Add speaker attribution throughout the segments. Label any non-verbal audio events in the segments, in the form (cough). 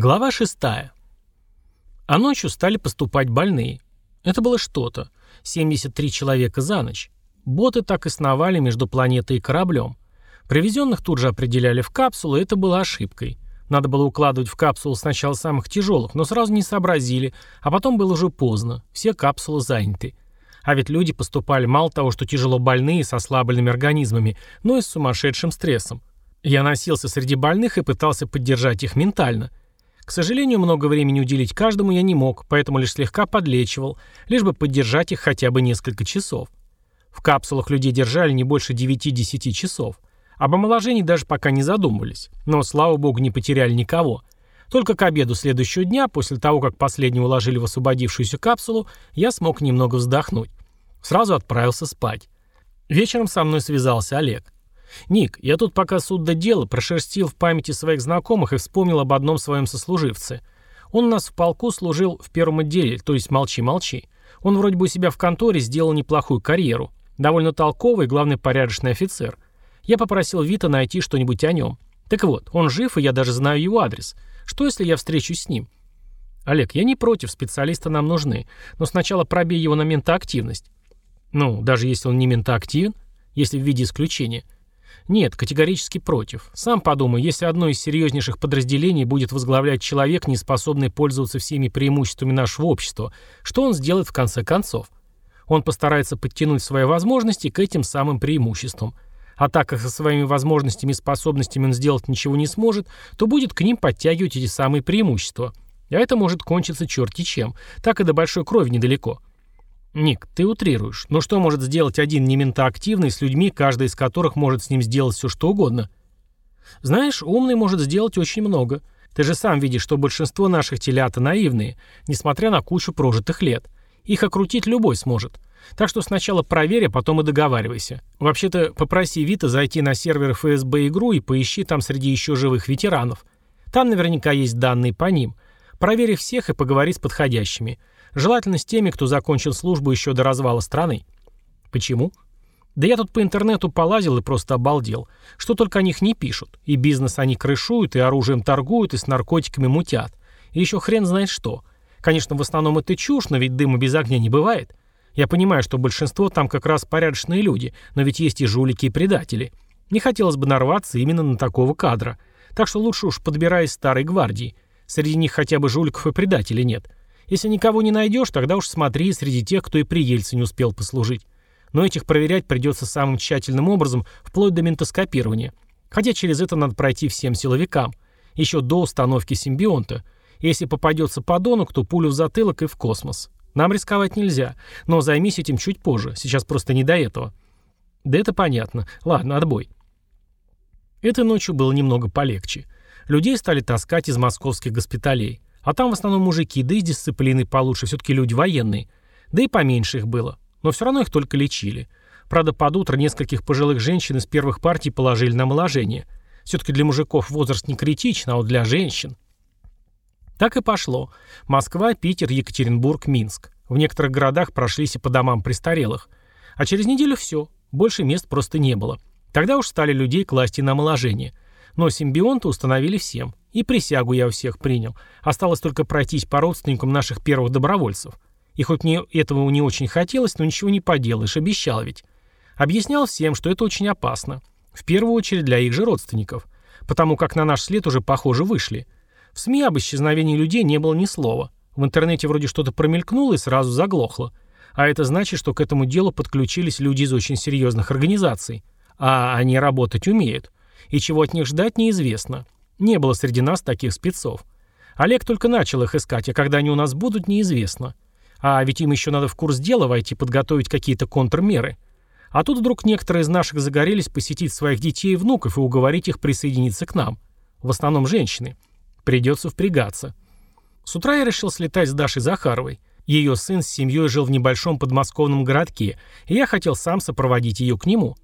Speaker 1: Глава 6. А ночью стали поступать больные. Это было что-то. 73 человека за ночь. Боты так и сновали между планетой и кораблем. Привезенных тут же определяли в капсулы, это было ошибкой. Надо было укладывать в капсулу сначала самых тяжелых, но сразу не сообразили, а потом было уже поздно, все капсулы заняты. А ведь люди поступали мало того, что тяжело больные с ослабленными организмами, но и с сумасшедшим стрессом. Я носился среди больных и пытался поддержать их ментально – к сожалению, много времени уделить каждому я не мог, поэтому лишь слегка подлечивал, лишь бы поддержать их хотя бы несколько часов. В капсулах людей держали не больше 9-10 часов. Об омоложении даже пока не задумывались. Но, слава богу, не потеряли никого. Только к обеду следующего дня, после того, как последнего уложили в освободившуюся капсулу, я смог немного вздохнуть. Сразу отправился спать. Вечером со мной связался Олег. «Ник, я тут пока суд до дела прошерстил в памяти своих знакомых и вспомнил об одном своем сослуживце. Он у нас в полку служил в первом отделе, то есть молчи-молчи. Он вроде бы у себя в конторе сделал неплохую карьеру. Довольно толковый, главный порядочный офицер. Я попросил Вита найти что-нибудь о нем. Так вот, он жив, и я даже знаю его адрес. Что, если я встречусь с ним? Олег, я не против, специалисты нам нужны. Но сначала пробей его на ментоактивность. Ну, даже если он не ментоактивен, если в виде исключения – нет, категорически против. Сам подумай, если одно из серьезнейших подразделений будет возглавлять человек, не способный пользоваться всеми преимуществами нашего общества, что он сделает в конце концов? Он постарается подтянуть свои возможности к этим самым преимуществам. А так как со своими возможностями и способностями он сделать ничего не сможет, то будет к ним подтягивать эти самые преимущества. А это может кончиться черти чем. Так и до большой крови недалеко. «Ник, ты утрируешь. Но что может сделать один нементоактивный с людьми, каждый из которых может с ним сделать все что угодно?» «Знаешь, умный может сделать очень много. Ты же сам видишь, что большинство наших телята наивные, несмотря на кучу прожитых лет. Их окрутить любой сможет. Так что сначала проверь, а потом и договаривайся. Вообще-то попроси Вита зайти на сервер ФСБ игру и поищи там среди еще живых ветеранов. Там наверняка есть данные по ним. Проверь всех и поговори с подходящими. Желательно с теми, кто закончил службу еще до развала страны. Почему? Да я тут по интернету полазил и просто обалдел. Что только о них не пишут. И бизнес они крышуют, и оружием торгуют, и с наркотиками мутят. И еще хрен знает что. Конечно, в основном это чушь, но ведь дыма без огня не бывает. Я понимаю, что большинство там как раз порядочные люди, но ведь есть и жулики, и предатели. Не хотелось бы нарваться именно на такого кадра. Так что лучше уж подбирай старой гвардии. Среди них хотя бы жуликов и предателей нет. Если никого не найдешь, тогда уж смотри среди тех, кто и при Ельцине успел послужить. Но этих проверять придется самым тщательным образом, вплоть до ментоскопирования. Хотя через это надо пройти всем силовикам. Еще до установки симбионта. Если попадется подонок, то пулю в затылок и в космос. Нам рисковать нельзя, но займись этим чуть позже, сейчас просто не до этого. Да это понятно. Ладно, отбой. Этой ночью было немного полегче. Людей стали таскать из московских госпиталей. А там в основном мужики, да и с дисциплиной получше, все-таки люди военные. Да и поменьше их было. Но все равно их только лечили. Правда, под утро нескольких пожилых женщин из первых партий положили на омоложение. Все-таки для мужиков возраст не критичен, а вот для женщин. Так и пошло. Москва, Питер, Екатеринбург, Минск. В некоторых городах прошлись и по домам престарелых. А через неделю все. Больше мест просто не было. Тогда уж стали людей класть и на омоложение. Но симбионты установили всем. И присягу я у всех принял. Осталось только пройтись по родственникам наших первых добровольцев. И хоть мне этого не очень хотелось, но ничего не поделаешь, обещал ведь. Объяснял всем, что это очень опасно. В первую очередь для их же родственников. Потому как на наш след уже, похоже, вышли. В СМИ об исчезновении людей не было ни слова. В интернете вроде что-то промелькнуло и сразу заглохло. А это значит, что к этому делу подключились люди из очень серьезных организаций. А они работать умеют. И чего от них ждать неизвестно. Не было среди нас таких спецов. Олег только начал их искать, а когда они у нас будут, неизвестно. А ведь им еще надо в курс дела войти, подготовить какие-то контрмеры. А тут вдруг некоторые из наших загорелись посетить своих детей и внуков и уговорить их присоединиться к нам. В основном женщины. Придется впрягаться. С утра я решил слетать с Дашей Захаровой. Ее сын с семьей жил в небольшом подмосковном городке, и я хотел сам сопроводить ее к нему.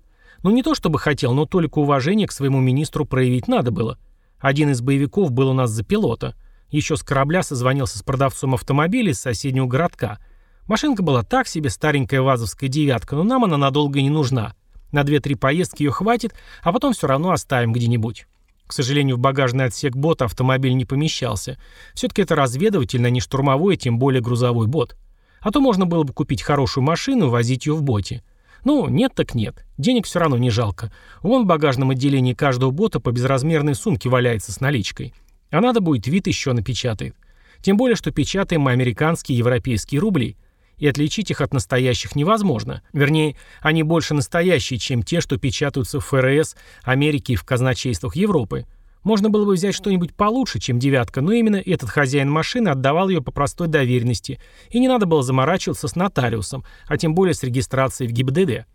Speaker 1: Ну не то чтобы хотел, но только уважение к своему министру проявить надо было. Один из боевиков был у нас за пилота. Еще с корабля созвонился с продавцом автомобиля из соседнего городка. Машинка была так себе, старенькая вазовская девятка, но нам она надолго не нужна. На 2-3 поездки ее хватит, а потом все равно оставим где-нибудь. К сожалению, в багажный отсек бота автомобиль не помещался. Все-таки это разведывательный, а не штурмовой, тем более грузовой бот. А то можно было бы купить хорошую машину и возить ее в боте. Ну, нет так нет. Денег все равно не жалко. Вон в багажном отделении каждого бота по безразмерной сумке валяется с наличкой. А надо будет, вид еще напечатает. Тем более, что печатаем мы американские и европейские рубли. И отличить их от настоящих невозможно. Вернее, они больше настоящие, чем те, что печатаются в ФРС, Америки и в казначействах Европы. Можно было бы взять что-нибудь получше, чем «девятка», но именно этот хозяин машины отдавал ее по простой доверенности, и не надо было заморачиваться с нотариусом, а тем более с регистрацией в ГИБДД.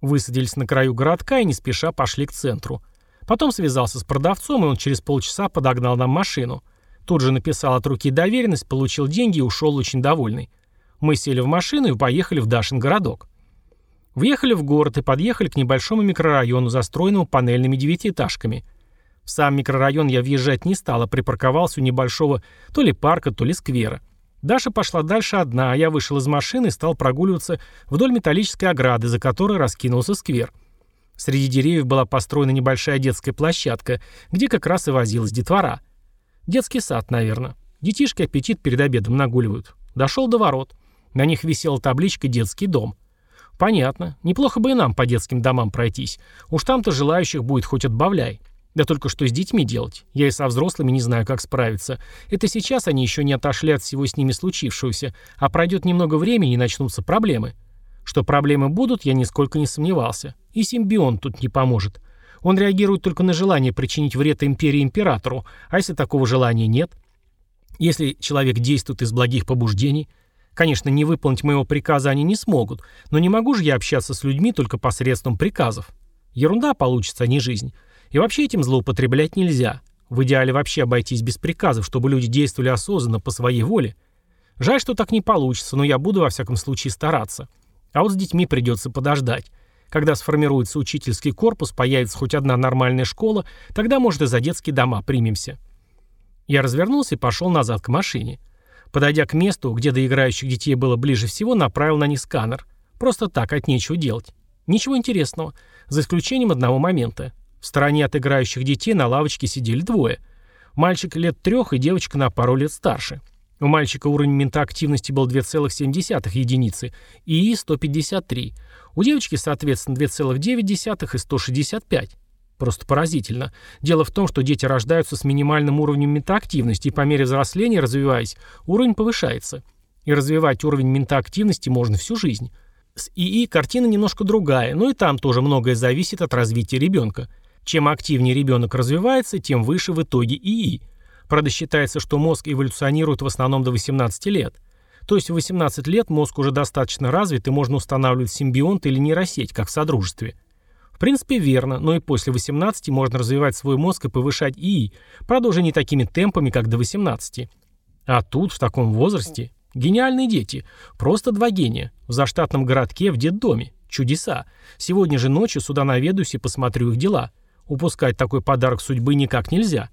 Speaker 1: Высадились на краю городка и не спеша пошли к центру. Потом связался с продавцом, и он через полчаса подогнал нам машину. Тут же написал от руки доверенность, получил деньги и ушел очень довольный. Мы сели в машину и поехали в Дашин городок. Въехали в город и подъехали к небольшому микрорайону, застроенному панельными девятиэтажками – в сам микрорайон я въезжать не стал, а припарковался у небольшого то ли парка, то ли сквера. Даша пошла дальше одна, а я вышел из машины и стал прогуливаться вдоль металлической ограды, за которой раскинулся сквер. Среди деревьев была построена небольшая детская площадка, где как раз и возилась детвора. Детский сад, наверное. Детишки аппетит перед обедом нагуливают. Дошел до ворот. На них висела табличка «Детский дом». Понятно. Неплохо бы и нам по детским домам пройтись. Уж там-то желающих будет хоть отбавляй. Да только что с детьми делать? Я и со взрослыми не знаю, как справиться. Это сейчас они еще не отошли от всего с ними случившегося, а пройдет немного времени и начнутся проблемы. Что проблемы будут, я нисколько не сомневался. И симбион тут не поможет. Он реагирует только на желание причинить вред империи императору, а если такого желания нет? Если человек действует из благих побуждений? Конечно, не выполнить моего приказа они не смогут, но не могу же я общаться с людьми только посредством приказов. Ерунда получится, а не жизнь. И вообще этим злоупотреблять нельзя. В идеале вообще обойтись без приказов, чтобы люди действовали осознанно по своей воле. Жаль, что так не получится, но я буду во всяком случае стараться. А вот с детьми придется подождать. Когда сформируется учительский корпус, появится хоть одна нормальная школа, тогда, может, и за детские дома примемся. Я развернулся и пошел назад к машине. Подойдя к месту, где до играющих детей было ближе всего, направил на них сканер. Просто так, от нечего делать. Ничего интересного, за исключением одного момента. В стороне от играющих детей на лавочке сидели двое. Мальчик лет трех и девочка на пару лет старше. У мальчика уровень ментоактивности был 2,7 единицы, и 153. У девочки, соответственно, 2,9 и 165. Просто поразительно. Дело в том, что дети рождаются с минимальным уровнем ментоактивности, и по мере взросления, развиваясь, уровень повышается. И развивать уровень ментоактивности можно всю жизнь. С ИИ картина немножко другая, но и там тоже многое зависит от развития ребенка. Чем активнее ребенок развивается, тем выше в итоге ИИ. Правда, считается, что мозг эволюционирует в основном до 18 лет. То есть в 18 лет мозг уже достаточно развит и можно устанавливать симбионт или нейросеть, как в Содружестве. В принципе, верно, но и после 18 можно развивать свой мозг и повышать ИИ, правда, уже не такими темпами, как до 18. А тут, в таком возрасте, гениальные дети, просто два гения, в заштатном городке в детдоме, чудеса. Сегодня же ночью сюда наведусь и посмотрю их дела. Упускать такой подарок судьбы никак нельзя.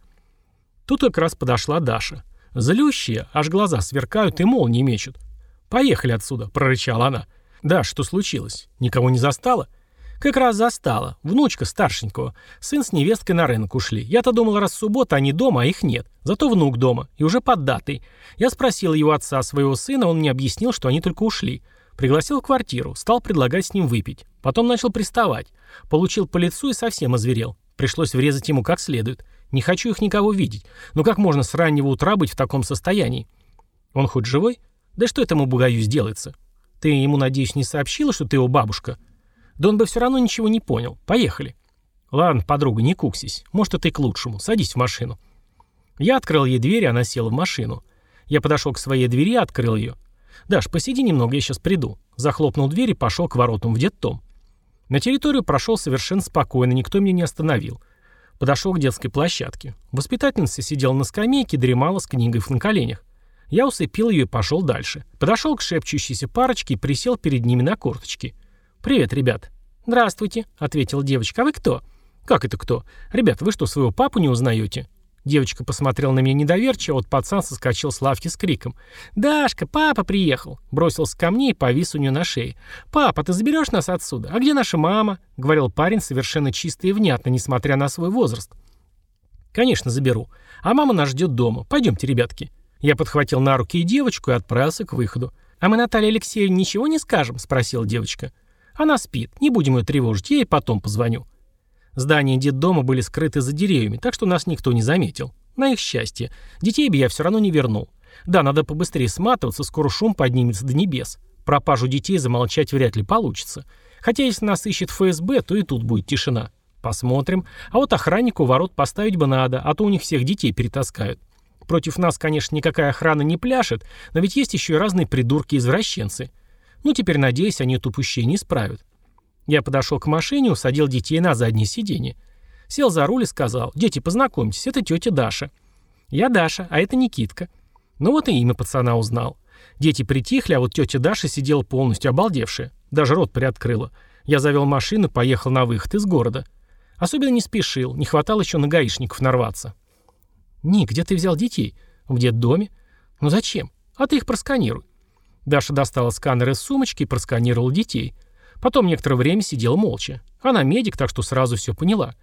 Speaker 1: Тут как раз подошла Даша. Злющие, аж глаза сверкают и молнии мечут. «Поехали отсюда», — прорычала она. «Да, что случилось? Никого не застала?» «Как раз застала. Внучка старшенького. Сын с невесткой на рынок ушли. Я-то думал, раз суббота, они дома, а их нет. Зато внук дома. И уже под датой. Я спросил его отца, своего сына, он мне объяснил, что они только ушли. Пригласил в квартиру, стал предлагать с ним выпить. Потом начал приставать. Получил по лицу и совсем озверел. Пришлось врезать ему как следует. Не хочу их никого видеть. Но как можно с раннего утра быть в таком состоянии? Он хоть живой? Да что этому бугаю сделается? Ты ему, надеюсь, не сообщила, что ты его бабушка? Да он бы все равно ничего не понял. Поехали. Ладно, подруга, не куксись. Может, это и к лучшему. Садись в машину. Я открыл ей дверь, она села в машину. Я подошел к своей двери и открыл ее. «Даш, посиди немного, я сейчас приду». Захлопнул дверь и пошел к воротам в детдом. На территорию прошел совершенно спокойно, никто меня не остановил. Подошел к детской площадке. Воспитательница сидела на скамейке, дремала с книгой на коленях. Я усыпил ее и пошел дальше. Подошел к шепчущейся парочке и присел перед ними на корточки. «Привет, ребят». «Здравствуйте», — ответила девочка. «А вы кто?» «Как это кто? Ребят, вы что, своего папу не узнаете?» Девочка посмотрела на меня недоверчиво, вот пацан соскочил с лавки с криком. «Дашка, папа приехал!» Бросился ко мне и повис у нее на шее. «Папа, ты заберешь нас отсюда? А где наша мама?» Говорил парень совершенно чисто и внятно, несмотря на свой возраст. Конечно, заберу. А мама нас ждет дома. Пойдемте, ребятки. Я подхватил на руки и девочку и отправился к выходу. «А мы Наталье Алексеевне ничего не скажем?» – спросила девочка. «Она спит. Не будем ее тревожить. Я ей потом позвоню». Здания детдома были скрыты за деревьями, так что нас никто не заметил. На их счастье. Детей бы я все равно не вернул. Да, надо побыстрее сматываться, скоро шум поднимется до небес. Пропажу детей замолчать вряд ли получится. Хотя если нас ищет ФСБ, то и тут будет тишина. Посмотрим. А вот охраннику ворот поставить бы надо, а то у них всех детей перетаскают. Против нас, конечно, никакая охрана не пляшет, но ведь есть еще и разные придурки-извращенцы. Ну, теперь, надеюсь, они это упущение исправят. Я подошел к машине, усадил детей на заднее сиденье. Сел за руль и сказал, «Дети, познакомьтесь, это тетя Даша». «Я Даша, а это Никитка». Ну вот и имя пацана узнал. Дети притихли, а вот тетя Даша сидела полностью обалдевшая. Даже рот приоткрыла. Я завел машину, поехал на выход из города. Особенно не спешил, не хватало еще на гаишников нарваться. «Ник, где ты взял детей?» «В детдоме». «Ну зачем? А ты их просканируй». Даша достала сканер из сумочки и просканировала детей. Потом некоторое время сидела молча. Она медик, так что сразу все поняла.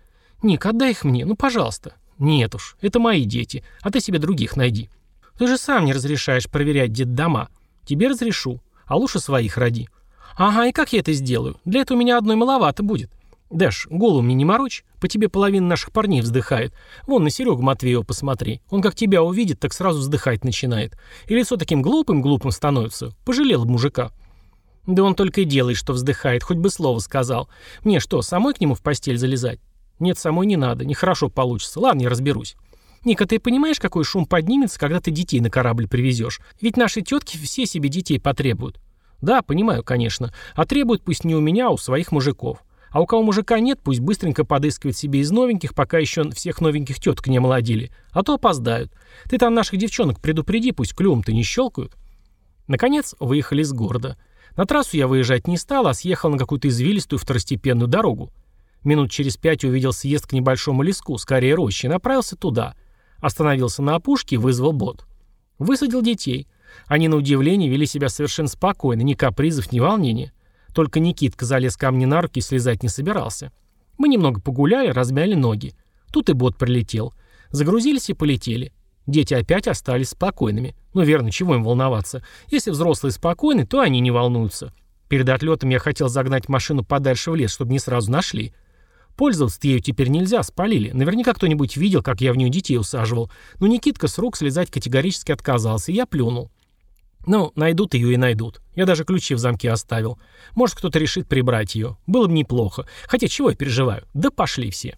Speaker 1: «Ник, отдай их мне, ну пожалуйста». «Нет уж, это мои дети, а ты себе других найди». «Ты же сам не разрешаешь проверять детдома. Тебе разрешу, а лучше своих роди». «Ага, и как я это сделаю? Для этого у меня одной маловато будет». «Дэш, голову мне не морочь, по тебе половина наших парней вздыхает. Вон на Серегу Матвеева посмотри. Он как тебя увидит, так сразу вздыхать начинает. И лицо таким глупым-глупым становится. Пожалел мужика». «Да он только и делает, что вздыхает, хоть бы слово сказал. Мне что, самой к нему в постель залезать?» «Нет, самой не надо, нехорошо получится. Ладно, я разберусь». «Ника, ты понимаешь, какой шум поднимется, когда ты детей на корабль привезешь? Ведь наши тетки все себе детей потребуют». «Да, понимаю, конечно. А требуют пусть не у меня, а у своих мужиков. А у кого мужика нет, пусть быстренько подыскивает себе из новеньких, пока еще всех новеньких теток не омолодили. А то опоздают. Ты там наших девчонок предупреди, пусть клювом-то не щелкают. Наконец, выехали из города. На трассу я выезжать не стал, а съехал на какую-то извилистую второстепенную дорогу. Минут через пять увидел съезд к небольшому леску, скорее рощи, и направился туда. Остановился на опушке и вызвал бот. Высадил детей. Они, на удивление, вели себя совершенно спокойно, ни капризов, ни волнения. Только Никитка залез ко мне на руки и слезать не собирался. Мы немного погуляли, размяли ноги. Тут и бот прилетел. Загрузились и полетели. Дети опять остались спокойными. Ну верно, чего им волноваться? Если взрослые спокойны, то они не волнуются. Перед отлетом я хотел загнать машину подальше в лес, чтобы не сразу нашли. Пользоваться ею теперь нельзя, спалили. Наверняка кто-нибудь видел, как я в нее детей усаживал. Но Никитка с рук слезать категорически отказался, и я плюнул. Ну, найдут ее и найдут. Я даже ключи в замке оставил. Может, кто-то решит прибрать ее. Было бы неплохо. Хотя чего я переживаю? Да пошли все.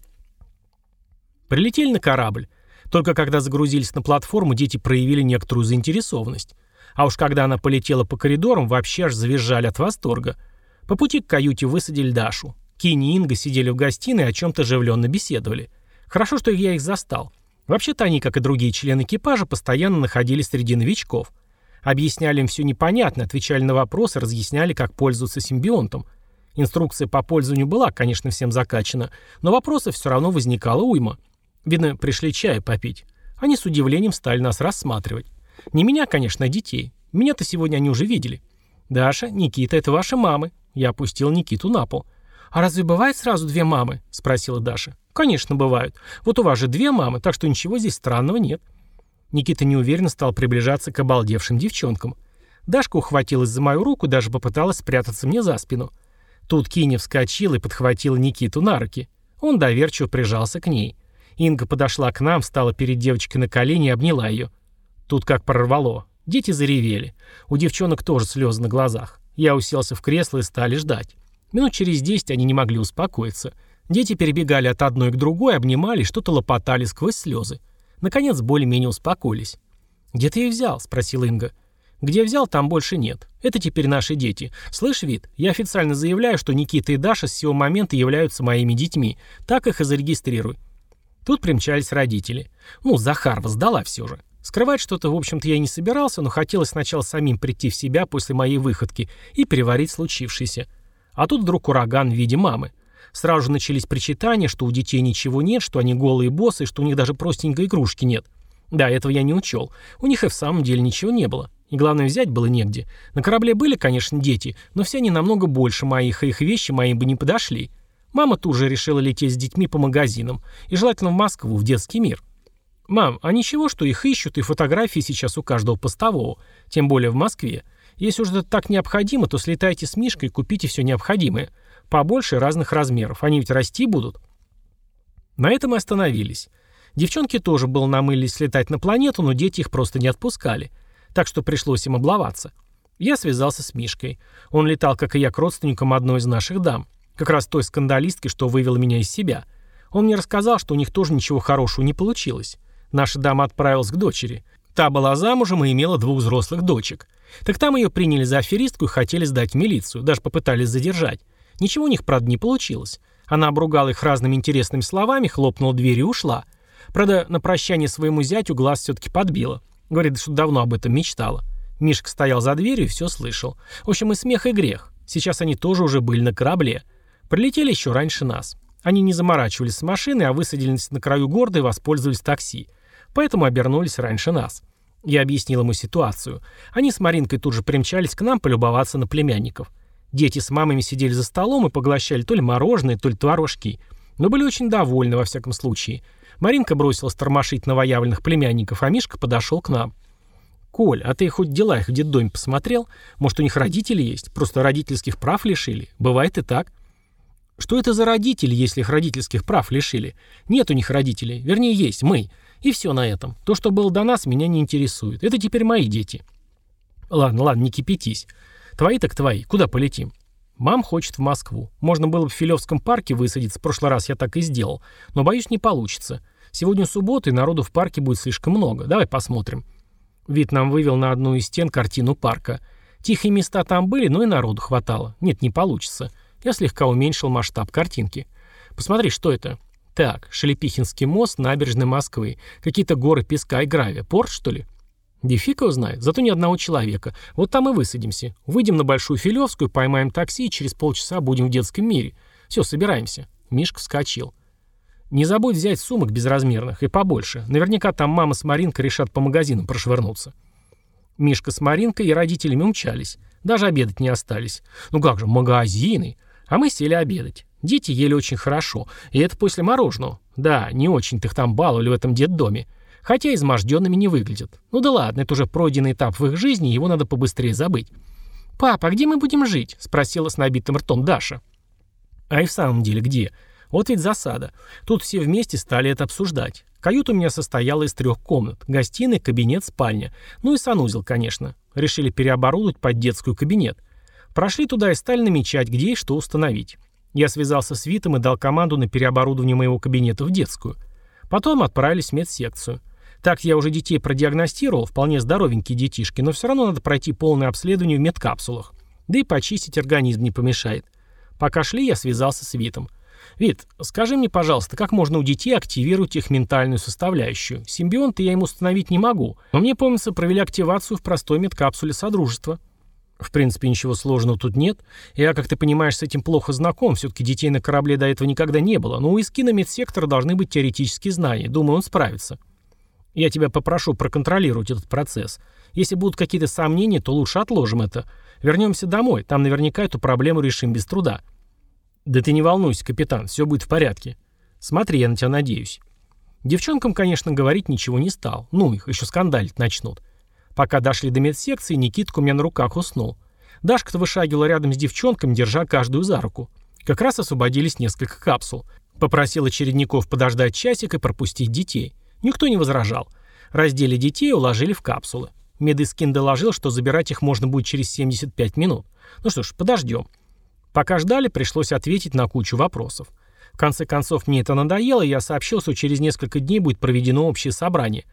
Speaker 1: Прилетели на корабль. Только когда загрузились на платформу, дети проявили некоторую заинтересованность. А уж когда она полетела по коридорам, вообще аж завизжали от восторга. По пути к каюте высадили Дашу. Кини и Инга сидели в гостиной и о чем-то оживленно беседовали. Хорошо, что я их застал. Вообще-то они, как и другие члены экипажа, постоянно находились среди новичков – Объясняли им все непонятно, отвечали на вопросы, разъясняли, как пользоваться симбионтом. Инструкция по пользованию была, конечно, всем закачана, но вопросов все равно возникало уйма. Видно, пришли чая попить. Они с удивлением стали нас рассматривать. Не меня, конечно, а детей. Меня-то сегодня они уже видели. «Даша, Никита, это ваши мамы». Я опустил Никиту на пол. «А разве бывает сразу две мамы?» – спросила Даша. «Конечно, бывают. Вот у вас же две мамы, так что ничего здесь странного нет». Никита неуверенно стал приближаться к обалдевшим девчонкам. Дашка ухватилась за мою руку, даже попыталась спрятаться мне за спину. Тут Киня вскочила и подхватила Никиту на руки. Он доверчиво прижался к ней. Инга подошла к нам, встала перед девочкой на колени и обняла ее. Тут как прорвало. Дети заревели. У девчонок тоже слезы на глазах. Я уселся в кресло и стали ждать. Минут через десять они не могли успокоиться. Дети перебегали от одной к другой, обнимали, что-то лопотали сквозь слезы. Наконец, более-менее успокоились. «Где ты их взял?» – спросил Инга. «Где взял, там больше нет. Это теперь наши дети. Слышь, Вит, я официально заявляю, что Никита и Даша с сего момента являются моими детьми. Так их и зарегистрируй». Тут примчались родители. Ну, Захарова сдала все же. Скрывать что-то, в общем-то, я не собирался, но хотелось сначала самим прийти в себя после моей выходки и переварить случившееся. А тут вдруг ураган в виде мамы. Сразу же начались причитания, что у детей ничего нет, что они голые боссы, что у них даже простенькой игрушки нет. Да, этого я не учел. У них и в самом деле ничего не было. И главное, взять было негде. На корабле были, конечно, дети, но все они намного больше моих, и их вещи мои бы не подошли. Мама тут же решила лететь с детьми по магазинам, и желательно в Москву, в детский мир. «Мам, а ничего, что их ищут, и фотографии сейчас у каждого постового, тем более в Москве. Если уж это так необходимо, то слетайте с Мишкой и купите все необходимое. Побольше разных размеров, они ведь расти будут». На этом и остановились. Девчонки тоже было намылились слетать на планету, но дети их просто не отпускали. Так что пришлось им облаваться. Я связался с Мишкой. Он летал, как и я, к родственникам одной из наших дам. Как раз той скандалистки, что вывела меня из себя. Он мне рассказал, что у них тоже ничего хорошего не получилось. Наша дама отправилась к дочери. Та была замужем и имела двух взрослых дочек. Так там ее приняли за аферистку и хотели сдать в милицию, даже попытались задержать. Ничего у них, правда, не получилось. Она обругала их разными интересными словами, хлопнула дверь и ушла. Правда, на прощание своему зятю глаз все-таки подбила. Говорит, что давно об этом мечтала. Мишка стоял за дверью и все слышал. В общем, и смех, и грех. Сейчас они тоже уже были на корабле. Прилетели еще раньше нас. Они не заморачивались с машины, а высадились на краю города и воспользовались такси. Поэтому обернулись раньше нас. Я объяснил ему ситуацию. Они с Маринкой тут же примчались к нам полюбоваться на племянников. Дети с мамами сидели за столом и поглощали то ли мороженое, то ли творожки. Но были очень довольны, во всяком случае. Маринка бросилась тормошить новоявленных племянников, а Мишка подошел к нам. «Коль, а ты хоть дела их в детдоме посмотрел? Может, у них родители есть? Просто родительских прав лишили? Бывает и так». «Что это за родители, если их родительских прав лишили? Нет у них родителей. Вернее, есть. Мы. И все на этом. То, что было до нас, меня не интересует. Это теперь мои дети». «Ладно, ладно, не кипятись. Твои так твои. Куда полетим?» «Мам хочет в Москву. Можно было бы в Филевском парке высадиться. В прошлый раз я так и сделал. Но, боюсь, не получится. Сегодня суббота, и народу в парке будет слишком много. Давай посмотрим». Вид нам вывел на одну из стен картину парка. Тихие места там были, но и народу хватало. Нет, не получится. Я слегка уменьшил масштаб картинки. Посмотри, что это? Так, Шелепихинский мост, набережной Москвы. Какие-то горы песка и гравия. Порт, что ли? Дефик его знает, зато ни одного человека. Вот там и высадимся. Выйдем на Большую Филевскую, поймаем такси и через полчаса будем в детском мире. Все, собираемся. Мишка вскочил. Не забудь взять сумок безразмерных и побольше. Наверняка там мама с Маринкой решат по магазинам прошвырнуться. Мишка с Маринкой и родителями умчались. Даже обедать не остались. Ну как же, магазины. А мы сели обедать. Дети ели очень хорошо. И это после мороженого. Да, не очень-то их там баловали в этом детдоме. Хотя изможденными не выглядят. Ну да ладно, это уже пройденный этап в их жизни, его надо побыстрее забыть. «Папа, а где мы будем жить?» — спросила с набитым ртом Даша. «А и в самом деле где?» Вот ведь засада. Тут все вместе стали это обсуждать. Каюта у меня состояла из трех комнат. Гостиная, кабинет, спальня. Ну и санузел, конечно. Решили переоборудовать под детскую кабинет. Прошли туда и стали намечать, где и что установить. Я связался с Витом и дал команду на переоборудование моего кабинета в детскую. Потом отправились в медсекцию. Так я уже детей продиагностировал, вполне здоровенькие детишки, но все равно надо пройти полное обследование в медкапсулах. Да и почистить организм не помешает. Пока шли, я связался с Витом. «Вит, скажи мне, пожалуйста, как можно у детей активировать их ментальную составляющую? Симбионта я им установить не могу, но мне, помнится, провели активацию в простой медкапсуле Содружества». В принципе, ничего сложного тут нет. Я, как ты понимаешь, с этим плохо знаком. Все-таки детей на корабле до этого никогда не было. Но у Искина медсектора должны быть теоретические знания. Думаю, он справится. Я тебя попрошу проконтролировать этот процесс. Если будут какие-то сомнения, то лучше отложим это. Вернемся домой. Там наверняка эту проблему решим без труда. Да ты не волнуйся, капитан. Все будет в порядке. Смотри, я на тебя надеюсь. Девчонкам, конечно, говорить ничего не стал. Ну, их еще скандалить начнут. Пока дошли до медсекции, Никитка у меня на руках уснул. Дашка-то вышагивала рядом с девчонками, держа каждую за руку. Как раз освободились несколько капсул. Попросил очередников подождать часик и пропустить детей. Никто не возражал. Раздели детей и уложили в капсулы. Медискин доложил, что забирать их можно будет через 75 минут. Ну что ж, подождем. Пока ждали, пришлось ответить на кучу вопросов. В конце концов, мне это надоело, и я сообщил, что через несколько дней будет проведено общее собрание.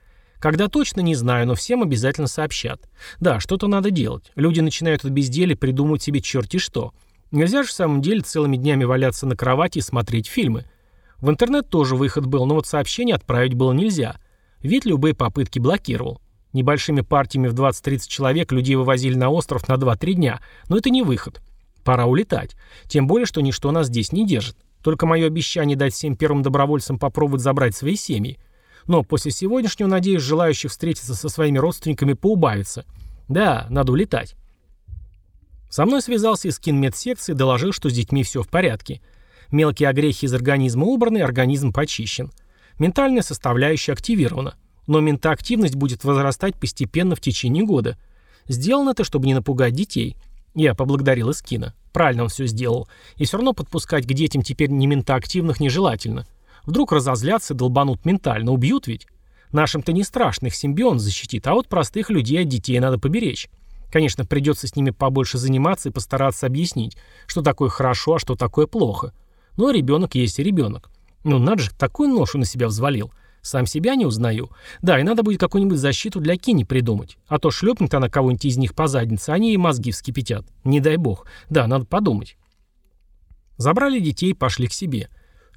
Speaker 1: Когда точно, не знаю, но всем обязательно сообщат. Да, что-то надо делать. Люди начинают от безделия придумывать себе черт-те что. Нельзя же в самом деле целыми днями валяться на кровати и смотреть фильмы. В интернет тоже выход был, но вот сообщение отправить было нельзя. Ведь любые попытки блокировал. Небольшими партиями в 20-30 человек людей вывозили на остров на 2-3 дня, но это не выход. Пора улетать. Тем более, что ничто нас здесь не держит. Только мое обещание дать всем первым добровольцам попробовать забрать свои семьи – но после сегодняшнего, надеюсь, желающих встретиться со своими родственниками поубавится. Да, надо улетать. Со мной связался из кинмедсекции и доложил, что с детьми все в порядке. Мелкие огрехи из организма убраны, организм почищен. Ментальная составляющая активирована. Но ментоактивность будет возрастать постепенно в течение года. Сделано это, чтобы не напугать детей. Я поблагодарил Искина. Правильно он все сделал. И все равно подпускать к детям теперь не ментоактивных нежелательно. Вдруг разозлятся долбанут ментально. Убьют ведь? Нашим-то не страшно, их симбион защитит, а вот простых людей от детей надо поберечь. Конечно, придется с ними побольше заниматься и постараться объяснить, что такое хорошо, а что такое плохо. Но ребенок есть и ребенок. Ну надо же, такую ношу на себя взвалил. Сам себя не узнаю. Да, и надо будет какую-нибудь защиту для Кини придумать. А то шлепнет она кого-нибудь из них по заднице, они и мозги вскипятят. Не дай бог. Да, надо подумать. Забрали детей пошли к себе.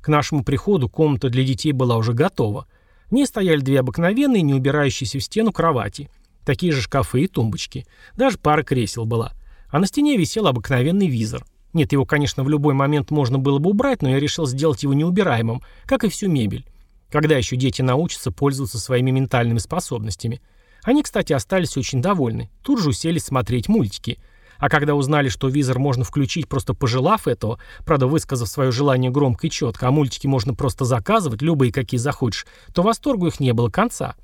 Speaker 1: К нашему приходу комната для детей была уже готова. В ней стояли две обыкновенные, не убирающиеся в стену кровати. Такие же шкафы и тумбочки. Даже пара кресел была. А на стене висел обыкновенный визор. Нет, его, конечно, в любой момент можно было бы убрать, но я решил сделать его неубираемым, как и всю мебель. Когда еще дети научатся пользоваться своими ментальными способностями? Они, кстати, остались очень довольны. Тут же уселись смотреть мультики. А когда узнали, что визор можно включить, просто пожелав этого, правда, высказав свое желание громко и четко, а мультики можно просто заказывать, любые какие захочешь, то восторгу их не было конца.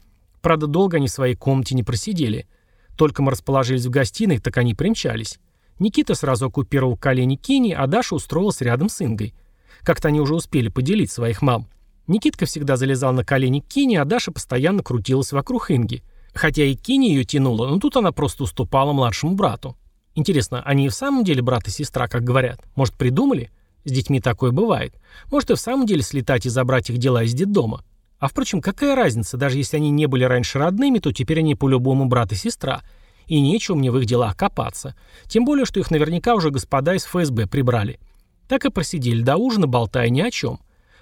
Speaker 1: Правда, долго они в своей комнате не просидели. Только мы расположились в гостиной, так они примчались. Никита сразу оккупировал колени Кини, а Даша устроилась рядом с Ингой. Как-то они уже успели поделить своих мам. Никитка всегда залезал на колени к Кине, а Даша постоянно крутилась вокруг Инги. Хотя и Кини ее тянула, но тут она просто уступала младшему брату. Интересно, они и в самом деле брат и сестра, как говорят? Может, придумали? С детьми такое бывает. Может, и в самом деле слетать и забрать их дела из детдома. А впрочем, какая разница, даже если они не были раньше родными, то теперь они по-любому брат и сестра. И нечего мне в их делах копаться. Тем более, что их наверняка уже господа из ФСБ прибрали. Так и просидели до ужина, болтая ни о чем.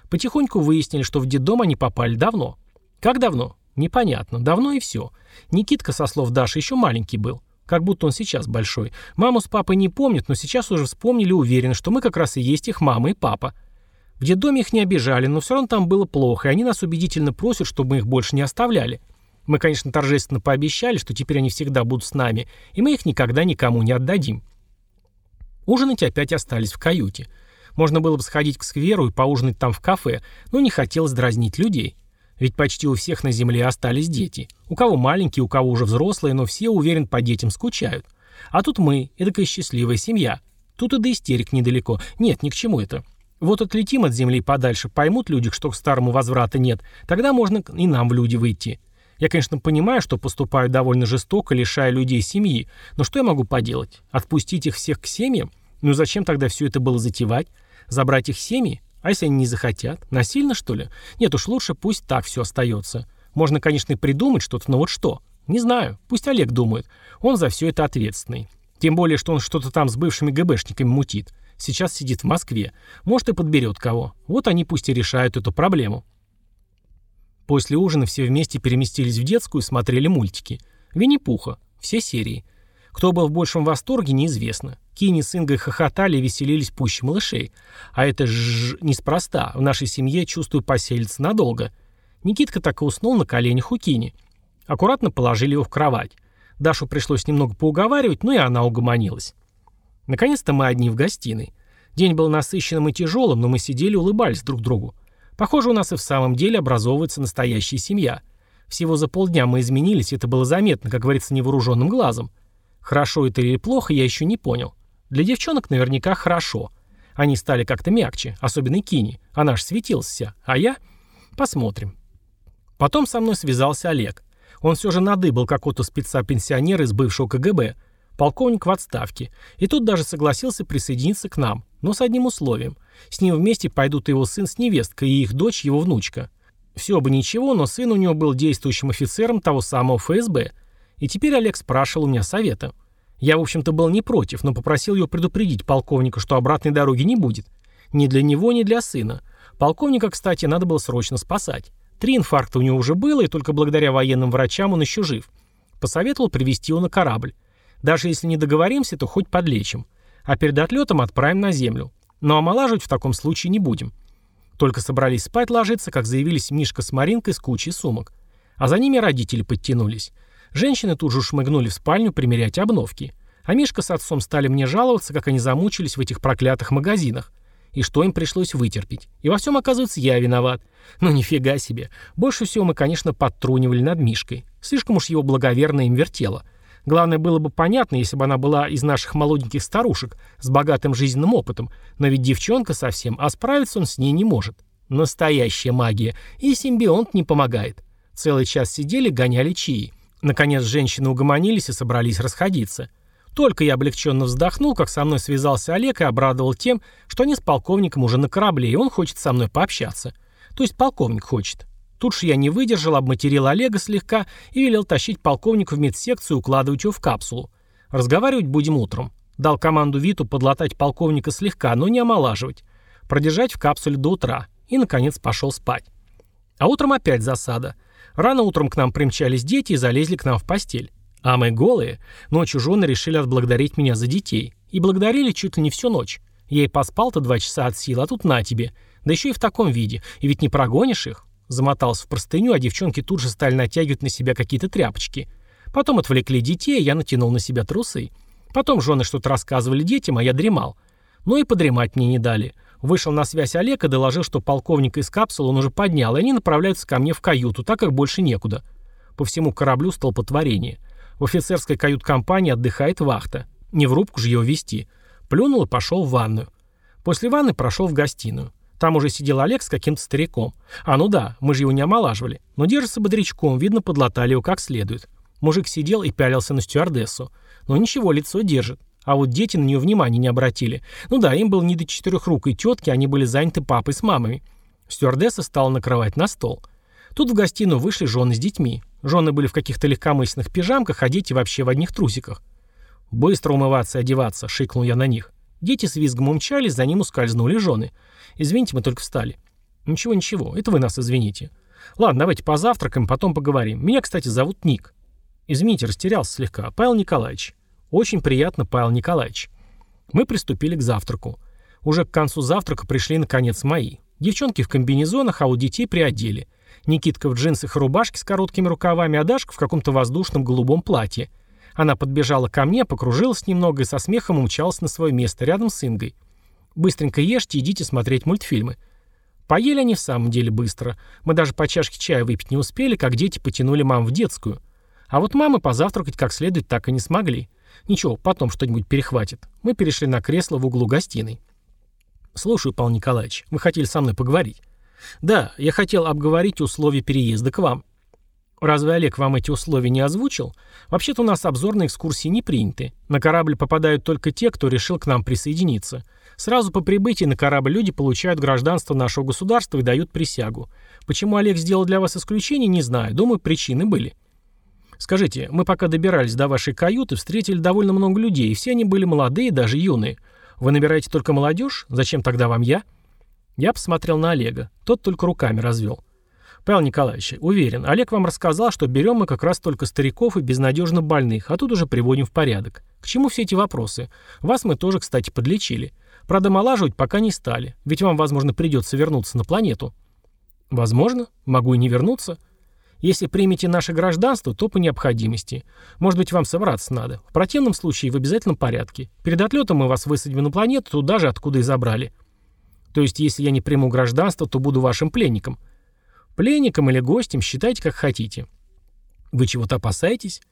Speaker 1: Потихоньку выяснили, что в детдом они попали давно. Как давно? Непонятно. Давно и все. Никитка, со слов Даши, еще маленький был. Как будто он сейчас большой. Маму с папой не помнят, но сейчас уже вспомнили и уверены, что мы как раз и есть их мама и папа. В детдоме их не обижали, но все равно там было плохо, и они нас убедительно просят, чтобы мы их больше не оставляли. Мы, конечно, торжественно пообещали, что теперь они всегда будут с нами, и мы их никогда никому не отдадим. Ужинать опять остались в каюте. Можно было бы сходить к скверу и поужинать там в кафе, но не хотелось дразнить людей. Ведь почти у всех на земле остались дети. У кого маленькие, у кого уже взрослые, но все, уверен, по детям скучают. А тут мы, эдакая счастливая семья. Тут и до истерик недалеко. Нет, ни к чему это. Вот отлетим от земли подальше, поймут люди, что к старому возврата нет, тогда можно и нам в люди выйти. Я, конечно, понимаю, что поступаю довольно жестоко, лишая людей семьи, но что я могу поделать? Отпустить их всех к семьям? Ну зачем тогда все это было затевать? Забрать их семьи? А если они не захотят? Насильно, что ли? Нет уж лучше пусть так все остается. Можно, конечно, и придумать что-то, но вот что? Не знаю. Пусть Олег думает. Он за все это ответственный. Тем более, что он что-то там с бывшими ГБшниками мутит. Сейчас сидит в Москве. Может и подберет кого. Вот они пусть и решают эту проблему. После ужина все вместе переместились в детскую и смотрели мультики. Винни-Пуха. Все серии. Кто был в большем восторге, неизвестно. Кини с Ингой хохотали и веселились пуще малышей. А это ж неспроста. В нашей семье, чувствую, поселится надолго. Никитка так и уснул на коленях у Кини. Аккуратно положили его в кровать. Дашу пришлось немного поуговаривать, но и она угомонилась. Наконец-то мы одни в гостиной. День был насыщенным и тяжелым, но мы сидели и улыбались друг другу. Похоже, у нас и в самом деле образовывается настоящая семья. Всего за полдня мы изменились, это было заметно, как говорится, невооруженным глазом. Хорошо это или плохо, я еще не понял. Для девчонок наверняка хорошо. Они стали как-то мягче, особенно Кини. Она ж светился, а я... Посмотрим. Потом со мной связался Олег. Он все же надыбал какого-то спеца-пенсионера из бывшего КГБ. Полковник в отставке. И тут даже согласился присоединиться к нам. Но с одним условием. С ним вместе пойдут его сын с невесткой и их дочь, его внучка. Все бы ничего, но сын у него был действующим офицером того самого ФСБ. И теперь Олег спрашивал у меня совета. Я, в общем-то, был не против, но попросил ее предупредить полковника, что обратной дороги не будет. Ни для него, ни для сына. Полковника, кстати, надо было срочно спасать. Три инфаркта у него уже было, и только благодаря военным врачам он еще жив. Посоветовал привести его на корабль. Даже если не договоримся, то хоть подлечим. А перед отлетом отправим на землю. Но омолаживать в таком случае не будем. Только собрались спать ложиться, как заявились Мишка с Маринкой с кучей сумок. А за ними родители подтянулись. Женщины тут же шмыгнули в спальню примерять обновки. А Мишка с отцом стали мне жаловаться, как они замучились в этих проклятых магазинах. И что им пришлось вытерпеть. И во всем, оказывается, я виноват. Ну нифига себе. Больше всего мы, конечно, подтрунивали над Мишкой. Слишком уж его благоверно им вертело. Главное, было бы понятно, если бы она была из наших молоденьких старушек, с богатым жизненным опытом. Но ведь девчонка совсем, а справиться он с ней не может. Настоящая магия. И симбионт не помогает. Целый час сидели, гоняли чаи. Наконец женщины угомонились и собрались расходиться. Только я облегченно вздохнул, как со мной связался Олег и обрадовал тем, что они с полковником уже на корабле, и он хочет со мной пообщаться. То есть полковник хочет. Тут же я не выдержал, обматерил Олега слегка и велел тащить полковника в медсекцию и укладывать его в капсулу. Разговаривать будем утром. Дал команду Виту подлатать полковника слегка, но не омолаживать. Продержать в капсуле до утра. И, наконец, пошел спать. А утром опять засада. Рано утром к нам примчались дети и залезли к нам в постель. А мы голые. Ночью жены решили отблагодарить меня за детей. И благодарили чуть ли не всю ночь. Я и поспал-то два часа от сил, а тут на тебе. Да еще и в таком виде. И ведь не прогонишь их. Замотался в простыню, а девчонки тут же стали натягивать на себя какие-то тряпочки. Потом отвлекли детей, я натянул на себя трусы. Потом жены что-то рассказывали детям, а я дремал. Ну и подремать мне не дали. Вышел на связь Олег и доложил, что полковник из капсулы он уже поднял, и они направляются ко мне в каюту, так как больше некуда. По всему кораблю столпотворение. В офицерской кают-компании отдыхает вахта. Не в рубку же его вести. Плюнул и пошел в ванную. После ванны прошел в гостиную. Там уже сидел Олег с каким-то стариком. А ну да, мы же его не омолаживали. Но держится бодрячком, видно, подлатали его как следует. Мужик сидел и пялился на стюардессу. Но ничего, лицо держит. А вот дети на нее внимания не обратили. Ну да, им было не до четырехрукой тетки, они были заняты папой с мамой. Стюардесса стала накрывать на стол. Тут в гостиную вышли жены с детьми. Жены были в каких-то легкомысленных пижамках, а дети вообще в одних трусиках. «Быстро умываться и одеваться», — шикнул я на них. Дети с визгом умчались, за ним ускользнули жены. «Извините, мы только встали». «Ничего, ничего, это вы нас извините». «Ладно, давайте позавтракаем, потом поговорим. Меня, кстати, зовут Ник». «Извините, растерялся слегка. Павел Николаевич». «Очень приятно, Павел Николаевич». Мы приступили к завтраку. Уже к концу завтрака пришли, наконец, мои. Девчонки в комбинезонах, а у детей приодели. Никитка в джинсах и рубашке с короткими рукавами, а Дашка в каком-то воздушном голубом платье. Она подбежала ко мне, покружилась немного и со смехом умчалась на свое место рядом с Ингой. «Быстренько ешьте, идите смотреть мультфильмы». Поели они в самом деле быстро. Мы даже по чашке чая выпить не успели, как дети потянули мам в детскую. А вот мамы позавтракать как следует так и не смогли. Ничего, потом что-нибудь перехватит. Мы перешли на кресло в углу гостиной. «Слушаю, Павел Николаевич, вы хотели со мной поговорить?» «Да, я хотел обговорить условия переезда к вам». Разве Олег вам эти условия не озвучил? Вообще-то у нас обзорные экскурсии не приняты. На корабль попадают только те, кто решил к нам присоединиться. Сразу по прибытии на корабль люди получают гражданство нашего государства и дают присягу. Почему Олег сделал для вас исключение, не знаю. Думаю, причины были. Скажите, мы пока добирались до вашей каюты, встретили довольно много людей, и все они были молодые, даже юные. Вы набираете только молодежь? Зачем тогда вам я? Я посмотрел на Олега. Тот только руками развел. Павел Николаевич, уверен, Олег вам рассказал, что берем мы как раз только стариков и безнадежно больных, а тут уже приводим в порядок. К чему все эти вопросы? Вас мы тоже, кстати, подлечили. Правда, омолаживать пока не стали, ведь вам, возможно, придется вернуться на планету. Возможно, могу и не вернуться. Если примете наше гражданство, то по необходимости. Может быть, вам собраться надо. В противном случае в обязательном порядке. Перед отлетом мы вас высадим на планету туда же, откуда и забрали. То есть, если я не приму гражданство, то буду вашим пленником. Пленником или гостем считайте как хотите. Вы чего-то опасаетесь?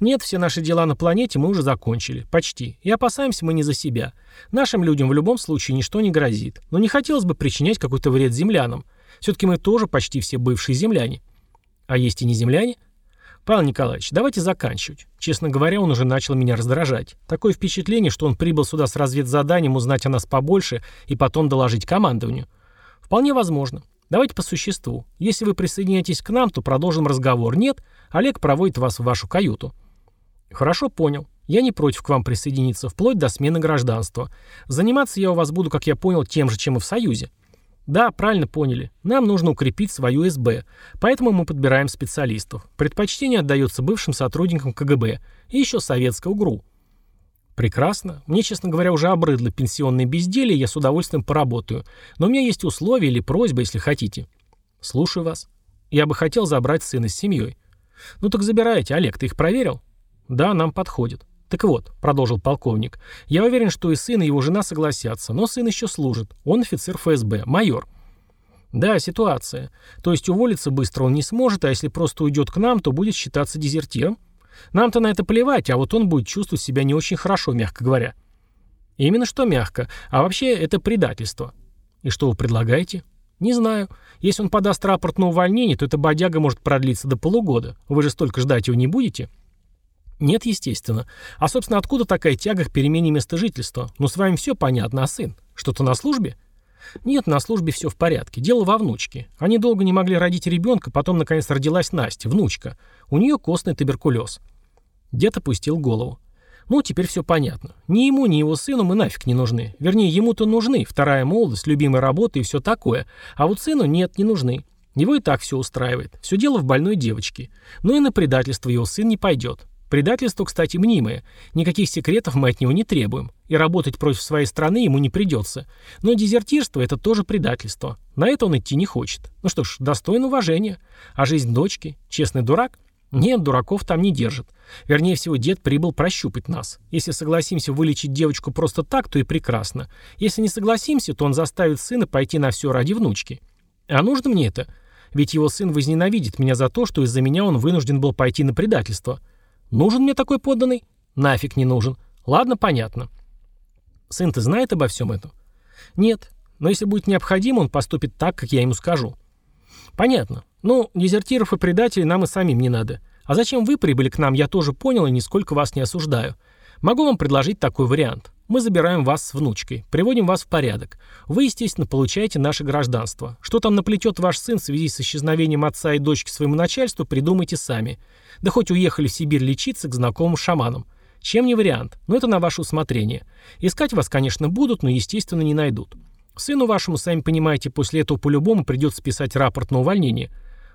Speaker 1: Нет, все наши дела на планете мы уже закончили. Почти. И опасаемся мы не за себя. Нашим людям в любом случае ничто не грозит. Но не хотелось бы причинять какой-то вред землянам. Все-таки мы тоже почти все бывшие земляне. А есть и не земляне? Павел Николаевич, давайте заканчивать. Честно говоря, он уже начал меня раздражать. Такое впечатление, что он прибыл сюда с разведзаданием узнать о нас побольше и потом доложить командованию. Вполне возможно. Давайте по существу. Если вы присоединяетесь к нам, то продолжим разговор. Нет, Олег проводит вас в вашу каюту. Хорошо, понял. Я не против к вам присоединиться, вплоть до смены гражданства. Заниматься я у вас буду, как я понял, тем же, чем и в Союзе. Да, правильно поняли. Нам нужно укрепить свою СБ. Поэтому мы подбираем специалистов. Предпочтение отдается бывшим сотрудникам КГБ и еще советского ГРУ. Прекрасно. Мне, честно говоря, уже обрыдло пенсионное безделье, я с удовольствием поработаю. Но у меня есть условия или просьба, если хотите. Слушаю вас. Я бы хотел забрать сына с семьей. Ну так забирайте. Олег, ты их проверил? Да, нам подходит. «Так вот», — продолжил полковник, — «я уверен, что и сын, и его жена согласятся, но сын еще служит. Он офицер ФСБ, майор». «Да, ситуация. То есть уволиться быстро он не сможет, а если просто уйдет к нам, то будет считаться дезертиром? Нам-то на это плевать, а вот он будет чувствовать себя не очень хорошо, мягко говоря». «Именно что мягко. А вообще это предательство». «И что вы предлагаете?» «Не знаю. Если он подаст рапорт на увольнение, то эта бодяга может продлиться до полугода. Вы же столько ждать его не будете?» «Нет, естественно. А, собственно, откуда такая тяга к перемене места жительства? Ну, с вами все понятно, а сын? Что-то на службе?» Нет, на службе все в порядке. Дело во внучке. Они долго не могли родить ребенка, потом наконец родилась Настя, внучка. У нее костный туберкулез. Дед опустил голову. Ну, теперь все понятно. Ни ему, ни его сыну мы нафиг не нужны. Вернее, ему-то нужны. Вторая молодость, любимая работа и все такое. А вот сыну нет, не нужны. Его и так все устраивает. Все дело в больной девочке. Но и на предательство его сын не пойдет. Предательство, кстати, мнимое. Никаких секретов мы от него не требуем. И работать против своей страны ему не придется. Но дезертирство – это тоже предательство. На это он идти не хочет. Ну что ж, достоин уважения. А жизнь дочки? Честный дурак? Нет, дураков там не держит. Вернее всего, дед прибыл прощупать нас. Если согласимся вылечить девочку просто так, то и прекрасно. Если не согласимся, то он заставит сына пойти на все ради внучки. А нужно мне это? Ведь его сын возненавидит меня за то, что из-за меня он вынужден был пойти на предательство. Нужен мне такой подданный? Нафиг не нужен. Ладно, понятно. Сын-то знает обо всем этом? Нет. Но если будет необходимо, он поступит так, как я ему скажу. Понятно. Ну, дезертиров и предателей нам и самим не надо. А зачем вы прибыли к нам, я тоже понял и нисколько вас не осуждаю. Могу вам предложить такой вариант. Мы забираем вас с внучкой, приводим вас в порядок. Вы, естественно, получаете наше гражданство. Что там наплетет ваш сын в связи с исчезновением отца и дочки своему начальству, придумайте сами. Да хоть уехали в Сибирь лечиться к знакомым шаманам. Чем не вариант, но это на ваше усмотрение. Искать вас, конечно, будут, но, естественно, не найдут. Сыну вашему, сами понимаете, после этого по-любому придется списать рапорт на увольнение.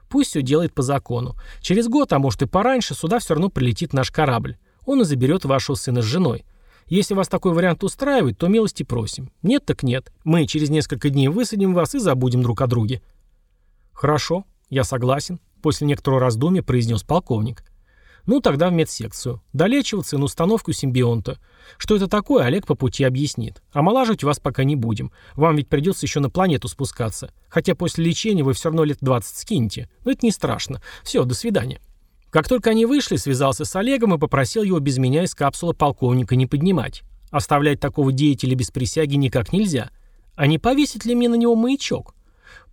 Speaker 1: Пусть все делает по закону. Через год, а может и пораньше, сюда все равно прилетит наш корабль. Он и заберет вашего сына с женой. Если вас такой вариант устраивает, то милости просим. Нет так нет. Мы через несколько дней высадим вас и забудем друг о друге. Хорошо, я согласен, после некоторого раздумья произнес полковник. Ну, тогда в медсекцию. Долечиваться и на установку симбионта. Что это такое, Олег по пути объяснит. Омолаживать вас пока не будем. Вам ведь придется еще на планету спускаться. Хотя после лечения вы все равно лет 20 скинете. Но это не страшно. Все, до свидания. Как только они вышли, связался с Олегом и попросил его без меня из капсулы полковника не поднимать. Оставлять такого деятеля без присяги никак нельзя. А не повесить ли мне на него маячок?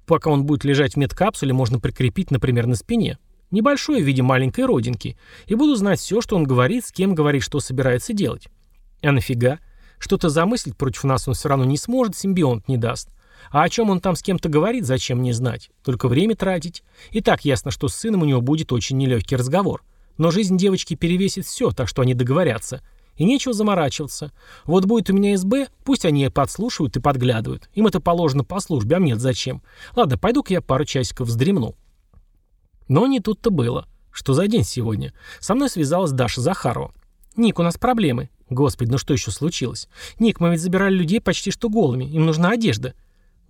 Speaker 1: Пока он будет лежать в медкапсуле, можно прикрепить, например, на спине. Небольшой в виде маленькой родинки. И буду знать все, что он говорит, с кем говорит, что собирается делать. А нафига? Что-то замыслить против нас он все равно не сможет, симбионт не даст. А о чем он там с кем-то говорит, зачем мне знать? Только время тратить. И так ясно, что с сыном у него будет очень нелегкий разговор. Но жизнь девочки перевесит все, так что они договорятся. И нечего заморачиваться. Вот будет у меня СБ, пусть они подслушивают и подглядывают. Им это положено по службе, а мне зачем? Ладно, пойду-ка я пару часиков вздремну. Но не тут-то было. Что за день сегодня? Со мной связалась Даша Захарова. «Ник, у нас проблемы». «Господи, ну что еще случилось?» «Ник, мы ведь забирали людей почти что голыми. Им нужна одежда».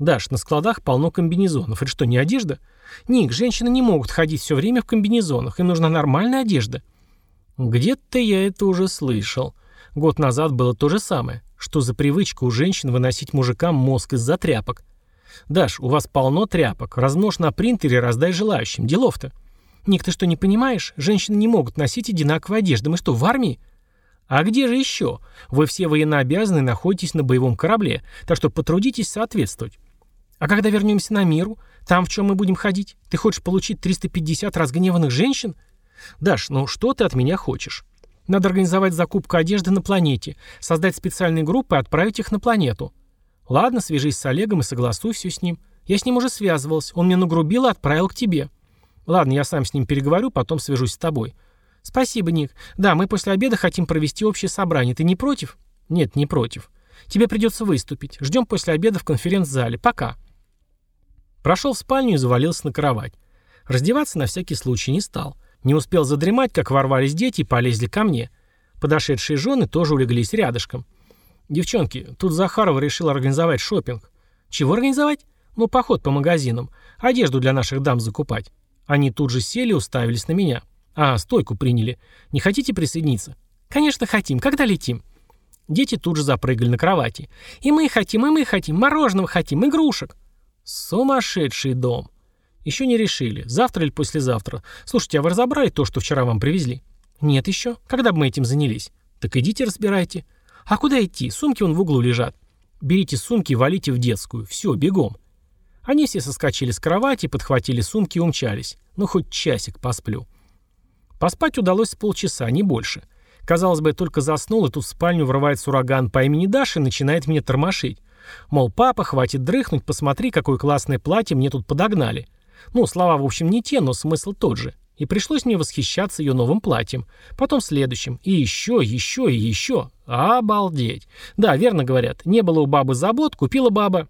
Speaker 1: «Даш, на складах полно комбинезонов. Это что, не одежда?» «Ник, женщины не могут ходить все время в комбинезонах. Им нужна нормальная одежда». «Где-то я это уже слышал. Год назад было то же самое. Что за привычка у женщин выносить мужикам мозг из-за тряпок? «Даш, у вас полно тряпок. Размножь на принтере, раздай желающим. Делов-то». «Ник, ты что, не понимаешь? Женщины не могут носить одинаковую одежду. Мы что, в армии?» «А где же еще? Вы все военнообязанные находитесь на боевом корабле, так что потрудитесь соответствовать». «А когда вернемся на миру? Там в чем мы будем ходить? Ты хочешь получить 350 разгневанных женщин?» «Даш, ну что ты от меня хочешь?» «Надо организовать закупку одежды на планете, создать специальные группы и отправить их на планету. Ладно, свяжись с Олегом и согласуй все с ним. Я с ним уже связывался, он мне нагрубил и отправил к тебе. Ладно, я сам с ним переговорю, потом свяжусь с тобой. Спасибо, Ник. Да, мы после обеда хотим провести общее собрание. Ты не против? Нет, не против. Тебе придется выступить. Ждем после обеда в конференц-зале. Пока. Прошел в спальню и завалился на кровать. Раздеваться на всякий случай не стал. Не успел задремать, как ворвались дети и полезли ко мне. Подошедшие жены тоже улеглись рядышком. «Девчонки, тут Захарова решила организовать шопинг. «Чего организовать?» «Ну, поход по магазинам. Одежду для наших дам закупать». Они тут же сели и уставились на меня. «А, стойку приняли. Не хотите присоединиться?» «Конечно хотим. Когда летим?» Дети тут же запрыгали на кровати. «И мы хотим, и мы хотим. Мороженого хотим, игрушек». Сумасшедший дом. Еще не решили. Завтра или послезавтра. Слушайте, а вы разобрали то, что вчера вам привезли? Нет еще. Когда бы мы этим занялись? Так идите разбирайте. А куда идти? Сумки вон в углу лежат. Берите сумки и валите в детскую. Все, бегом. Они все соскочили с кровати, подхватили сумки и умчались. Ну, хоть часик посплю. Поспать удалось с полчаса, не больше. Казалось бы, я только заснул, и тут в спальню врывается ураган по имени Даша и начинает меня тормошить. Мол, папа, хватит дрыхнуть, посмотри, какое классное платье мне тут подогнали. Ну, слова, в общем, не те, но смысл тот же. И пришлось мне восхищаться ее новым платьем. Потом следующим. И еще, еще и еще. Обалдеть. Да, верно говорят. Не было у бабы забот, купила баба.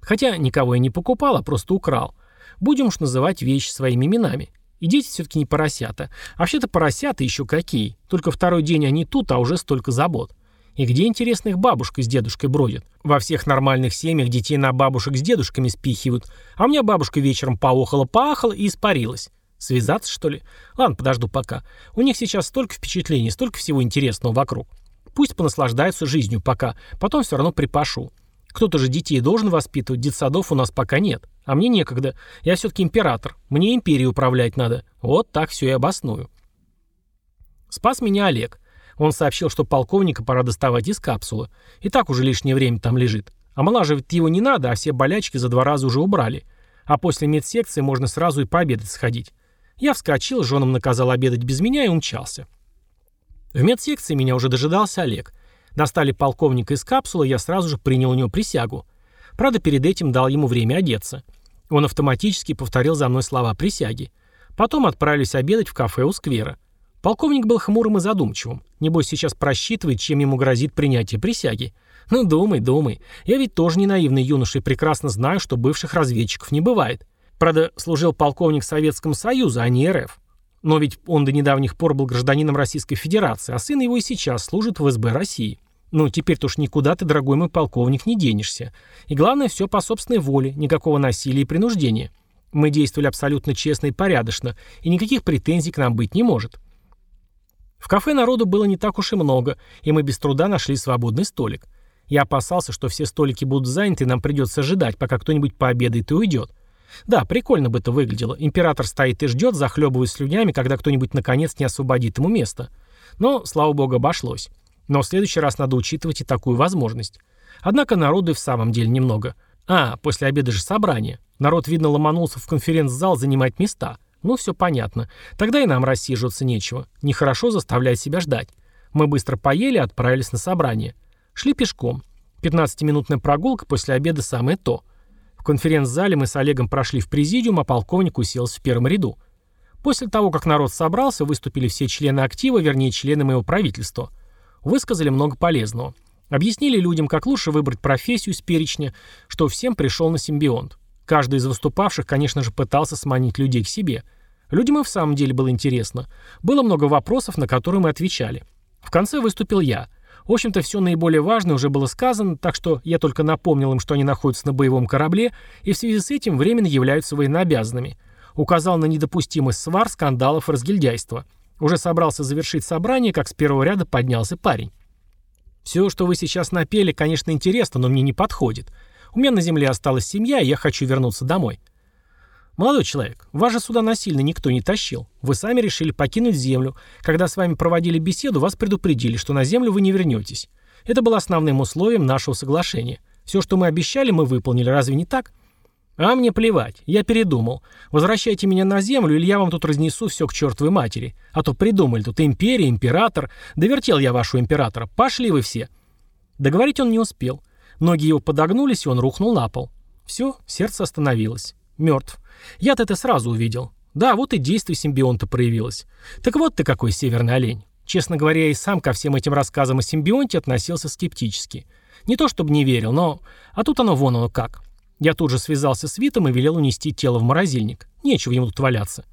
Speaker 1: Хотя никого я не покупал, а просто украл. Будем уж называть вещи своими именами. И дети все-таки не поросята. А вообще-то поросята еще какие. Только второй день они тут, а уже столько забот. И где, интересно, их бабушка с дедушкой бродят? Во всех нормальных семьях детей на бабушек с дедушками спихивают. А у меня бабушка вечером поохала-поахала и испарилась. Связаться, что ли? Ладно, подожду пока. У них сейчас столько впечатлений, столько всего интересного вокруг. Пусть понаслаждаются жизнью пока, потом все равно припашу. Кто-то же детей должен воспитывать, детсадов у нас пока нет. А мне некогда. Я все-таки император. Мне империей управлять надо. Вот так все и обосную. Спас меня Олег. Он сообщил, что полковника пора доставать из капсулы. И так уже лишнее время там лежит. Омолаживать его не надо, а все болячки за два раза уже убрали. А после медсекции можно сразу и пообедать сходить. Я вскочил, женам наказал обедать без меня и умчался. В медсекции меня уже дожидался Олег. Достали полковника из капсулы, я сразу же принял у него присягу. Правда, перед этим дал ему время одеться. Он автоматически повторил за мной слова присяги. Потом отправились обедать в кафе у сквера. Полковник был хмурым и задумчивым. Небось, сейчас просчитывает, чем ему грозит принятие присяги. Ну, думай, думай. Я ведь тоже не наивный юноша и прекрасно знаю, что бывших разведчиков не бывает. Правда, служил полковник Советскому Союзу, а не РФ. Но ведь он до недавних пор был гражданином Российской Федерации, а сын его и сейчас служит в СБ России. Ну, теперь-то уж никуда ты, дорогой мой полковник, не денешься. И главное, все по собственной воле, никакого насилия и принуждения. Мы действовали абсолютно честно и порядочно, и никаких претензий к нам быть не может. В кафе народу было не так уж и много, и мы без труда нашли свободный столик. Я опасался, что все столики будут заняты, и нам придется ожидать, пока кто-нибудь пообедает и уйдет. Да, прикольно бы это выглядело. Император стоит и ждет, захлебываясь слюнями, когда кто-нибудь наконец не освободит ему место. Но, слава богу, обошлось. Но в следующий раз надо учитывать и такую возможность. Однако народу и в самом деле немного. А, после обеда же собрание. Народ, видно, ломанулся в конференц-зал занимать места. Ну, все понятно. Тогда и нам рассиживаться нечего. Нехорошо заставлять себя ждать. Мы быстро поели и отправились на собрание. Шли пешком. 15-минутная прогулка после обеда самое то – конференц-зале мы с Олегом прошли в президиум, а полковник уселся в первом ряду. После того, как народ собрался, выступили все члены актива, вернее, члены моего правительства. Высказали много полезного. Объяснили людям, как лучше выбрать профессию из перечня, что всем пришел на симбионт. Каждый из выступавших, конечно же, пытался сманить людей к себе. Людям и в самом деле было интересно. Было много вопросов, на которые мы отвечали. В конце выступил я. В общем-то, все наиболее важное уже было сказано, так что я только напомнил им, что они находятся на боевом корабле и в связи с этим временно являются военнообязанными. Указал на недопустимость свар, скандалов и разгильдяйства. Уже собрался завершить собрание, как с первого ряда поднялся парень. «Все, что вы сейчас напели, конечно, интересно, но мне не подходит. У меня на земле осталась семья, и я хочу вернуться домой». «Молодой человек, вас же сюда насильно никто не тащил. Вы сами решили покинуть Землю. Когда с вами проводили беседу, вас предупредили, что на Землю вы не вернетесь. Это было основным условием нашего соглашения. Все, что мы обещали, мы выполнили. Разве не так?» «А мне плевать. Я передумал. Возвращайте меня на Землю, или я вам тут разнесу все к чертовой матери. А то придумали тут империя, император. Довертел я вашу императора. Пошли вы все». Договорить он не успел. Ноги его подогнулись, и он рухнул на пол. Все, сердце остановилось. Мертв. Я-то это сразу увидел. Да, вот и действие симбионта проявилось. Так вот ты какой северный олень. Честно говоря, я и сам ко всем этим рассказам о симбионте относился скептически. Не то чтобы не верил, но... А тут оно вон оно как. Я тут же связался с Витом и велел унести тело в морозильник. Нечего ему тут валяться.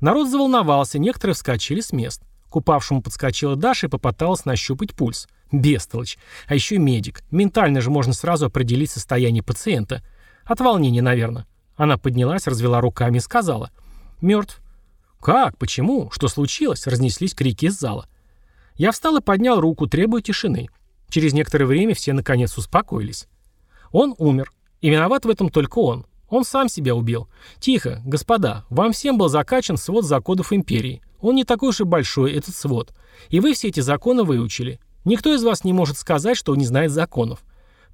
Speaker 1: Народ заволновался, некоторые вскочили с мест. К упавшему подскочила Даша и попыталась нащупать пульс. Бестолочь. А еще медик. Ментально же можно сразу определить состояние пациента. От волнения, наверное. Она поднялась, развела руками и сказала. «Мертв». «Как? Почему? Что случилось?» — разнеслись крики из зала. Я встал и поднял руку, требуя тишины. Через некоторое время все наконец успокоились. Он умер. И виноват в этом только он. Он сам себя убил. Тихо, господа, вам всем был закачан свод законов империи. Он не такой уж и большой, этот свод. И вы все эти законы выучили. Никто из вас не может сказать, что не знает законов.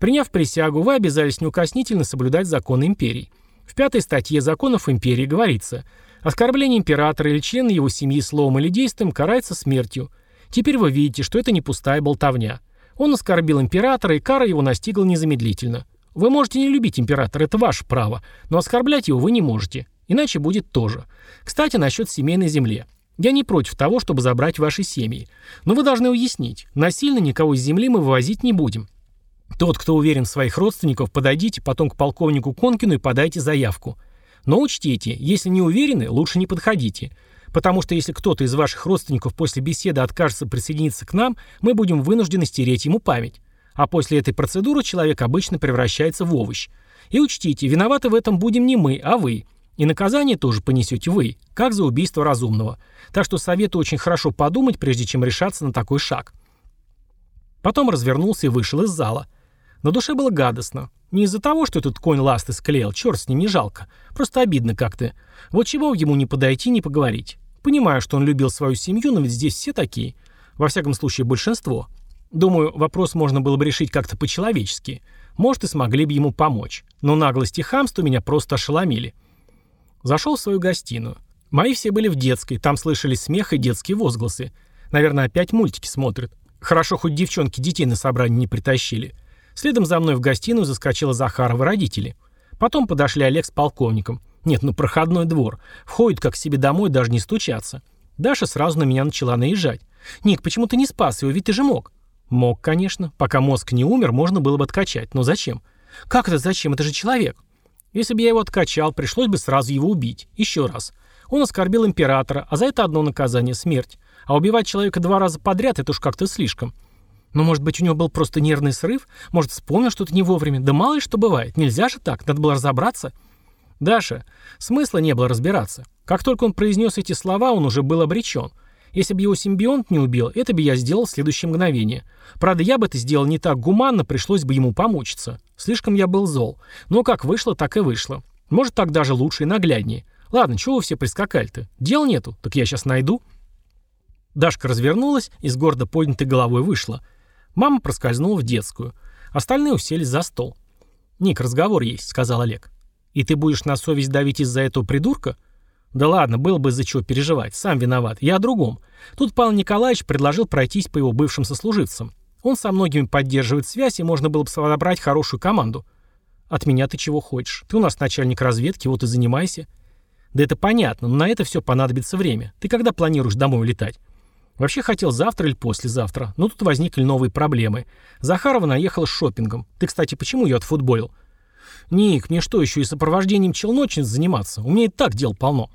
Speaker 1: Приняв присягу, вы обязались неукоснительно соблюдать законы империи. В пятой статье законов империи говорится, оскорбление императора или члена его семьи словом или действием карается смертью. Теперь вы видите, что это не пустая болтовня. Он оскорбил императора, и кара его настигла незамедлительно. Вы можете не любить императора, это ваше право, но оскорблять его вы не можете. Иначе будет тоже. Кстати, насчет семейной земли. Я не против того, чтобы забрать ваши семьи. Но вы должны уяснить, насильно никого из земли мы вывозить не будем. Тот, кто уверен в своих родственников, подойдите потом к полковнику Конкину и подайте заявку. Но учтите, если не уверены, лучше не подходите. Потому что если кто-то из ваших родственников после беседы откажется присоединиться к нам, мы будем вынуждены стереть ему память. А после этой процедуры человек обычно превращается в овощ. И учтите, виноваты в этом будем не мы, а вы. И наказание тоже понесете вы, как за убийство разумного. Так что советую очень хорошо подумать, прежде чем решаться на такой шаг. Потом развернулся и вышел из зала. На душе было гадостно. Не из-за того, что этот конь ласты склеил, черт с ним не жалко. Просто обидно как-то. Вот чего ему не подойти, не поговорить. Понимаю, что он любил свою семью, но ведь здесь все такие. Во всяком случае, большинство. Думаю, вопрос можно было бы решить как-то по-человечески. Может, и смогли бы ему помочь. Но наглость и хамство меня просто ошеломили. Зашел в свою гостиную. Мои все были в детской, там слышались смех и детские возгласы. Наверное, опять мультики смотрят. Хорошо, хоть девчонки детей на собрание не притащили. Следом за мной в гостиную заскочила Захарова родители. Потом подошли Олег с полковником. Нет, ну проходной двор. Входит как к себе домой, даже не стучаться. Даша сразу на меня начала наезжать. «Ник, почему ты не спас его? Ведь ты же мог». «Мог, конечно. Пока мозг не умер, можно было бы откачать. Но зачем?» «Как это зачем? Это же человек». «Если бы я его откачал, пришлось бы сразу его убить. Еще раз. Он оскорбил императора, а за это одно наказание – смерть. А убивать человека два раза подряд – это уж как-то слишком. Но, может быть, у него был просто нервный срыв? Может, вспомнил что-то не вовремя? Да мало ли что бывает. Нельзя же так. Надо было разобраться». «Даша, смысла не было разбираться. Как только он произнес эти слова, он уже был обречен. Если бы его симбионт не убил, это бы я сделал в следующее мгновение. Правда, я бы это сделал не так гуманно, пришлось бы ему помучиться. Слишком я был зол. Но как вышло, так и вышло. Может, так даже лучше и нагляднее. Ладно, чего вы все прискакали-то? Дел нету, так я сейчас найду. Дашка развернулась и с гордо поднятой головой вышла. Мама проскользнула в детскую. Остальные уселись за стол. «Ник, разговор есть», — сказал Олег. «И ты будешь на совесть давить из-за этого придурка?» «Да ладно, было бы из-за чего переживать. Сам виноват. Я о другом. Тут Павел Николаевич предложил пройтись по его бывшим сослуживцам. Он со многими поддерживает связь, и можно было бы собрать хорошую команду. От меня ты чего хочешь? Ты у нас начальник разведки, вот и занимайся». «Да это понятно, но на это все понадобится время. Ты когда планируешь домой улетать?» Вообще хотел завтра или послезавтра, но тут возникли новые проблемы. Захарова наехала с шопингом. Ты, кстати, почему ее отфутболил? Ник, мне что, еще и сопровождением челночниц заниматься? У меня и так дел полно.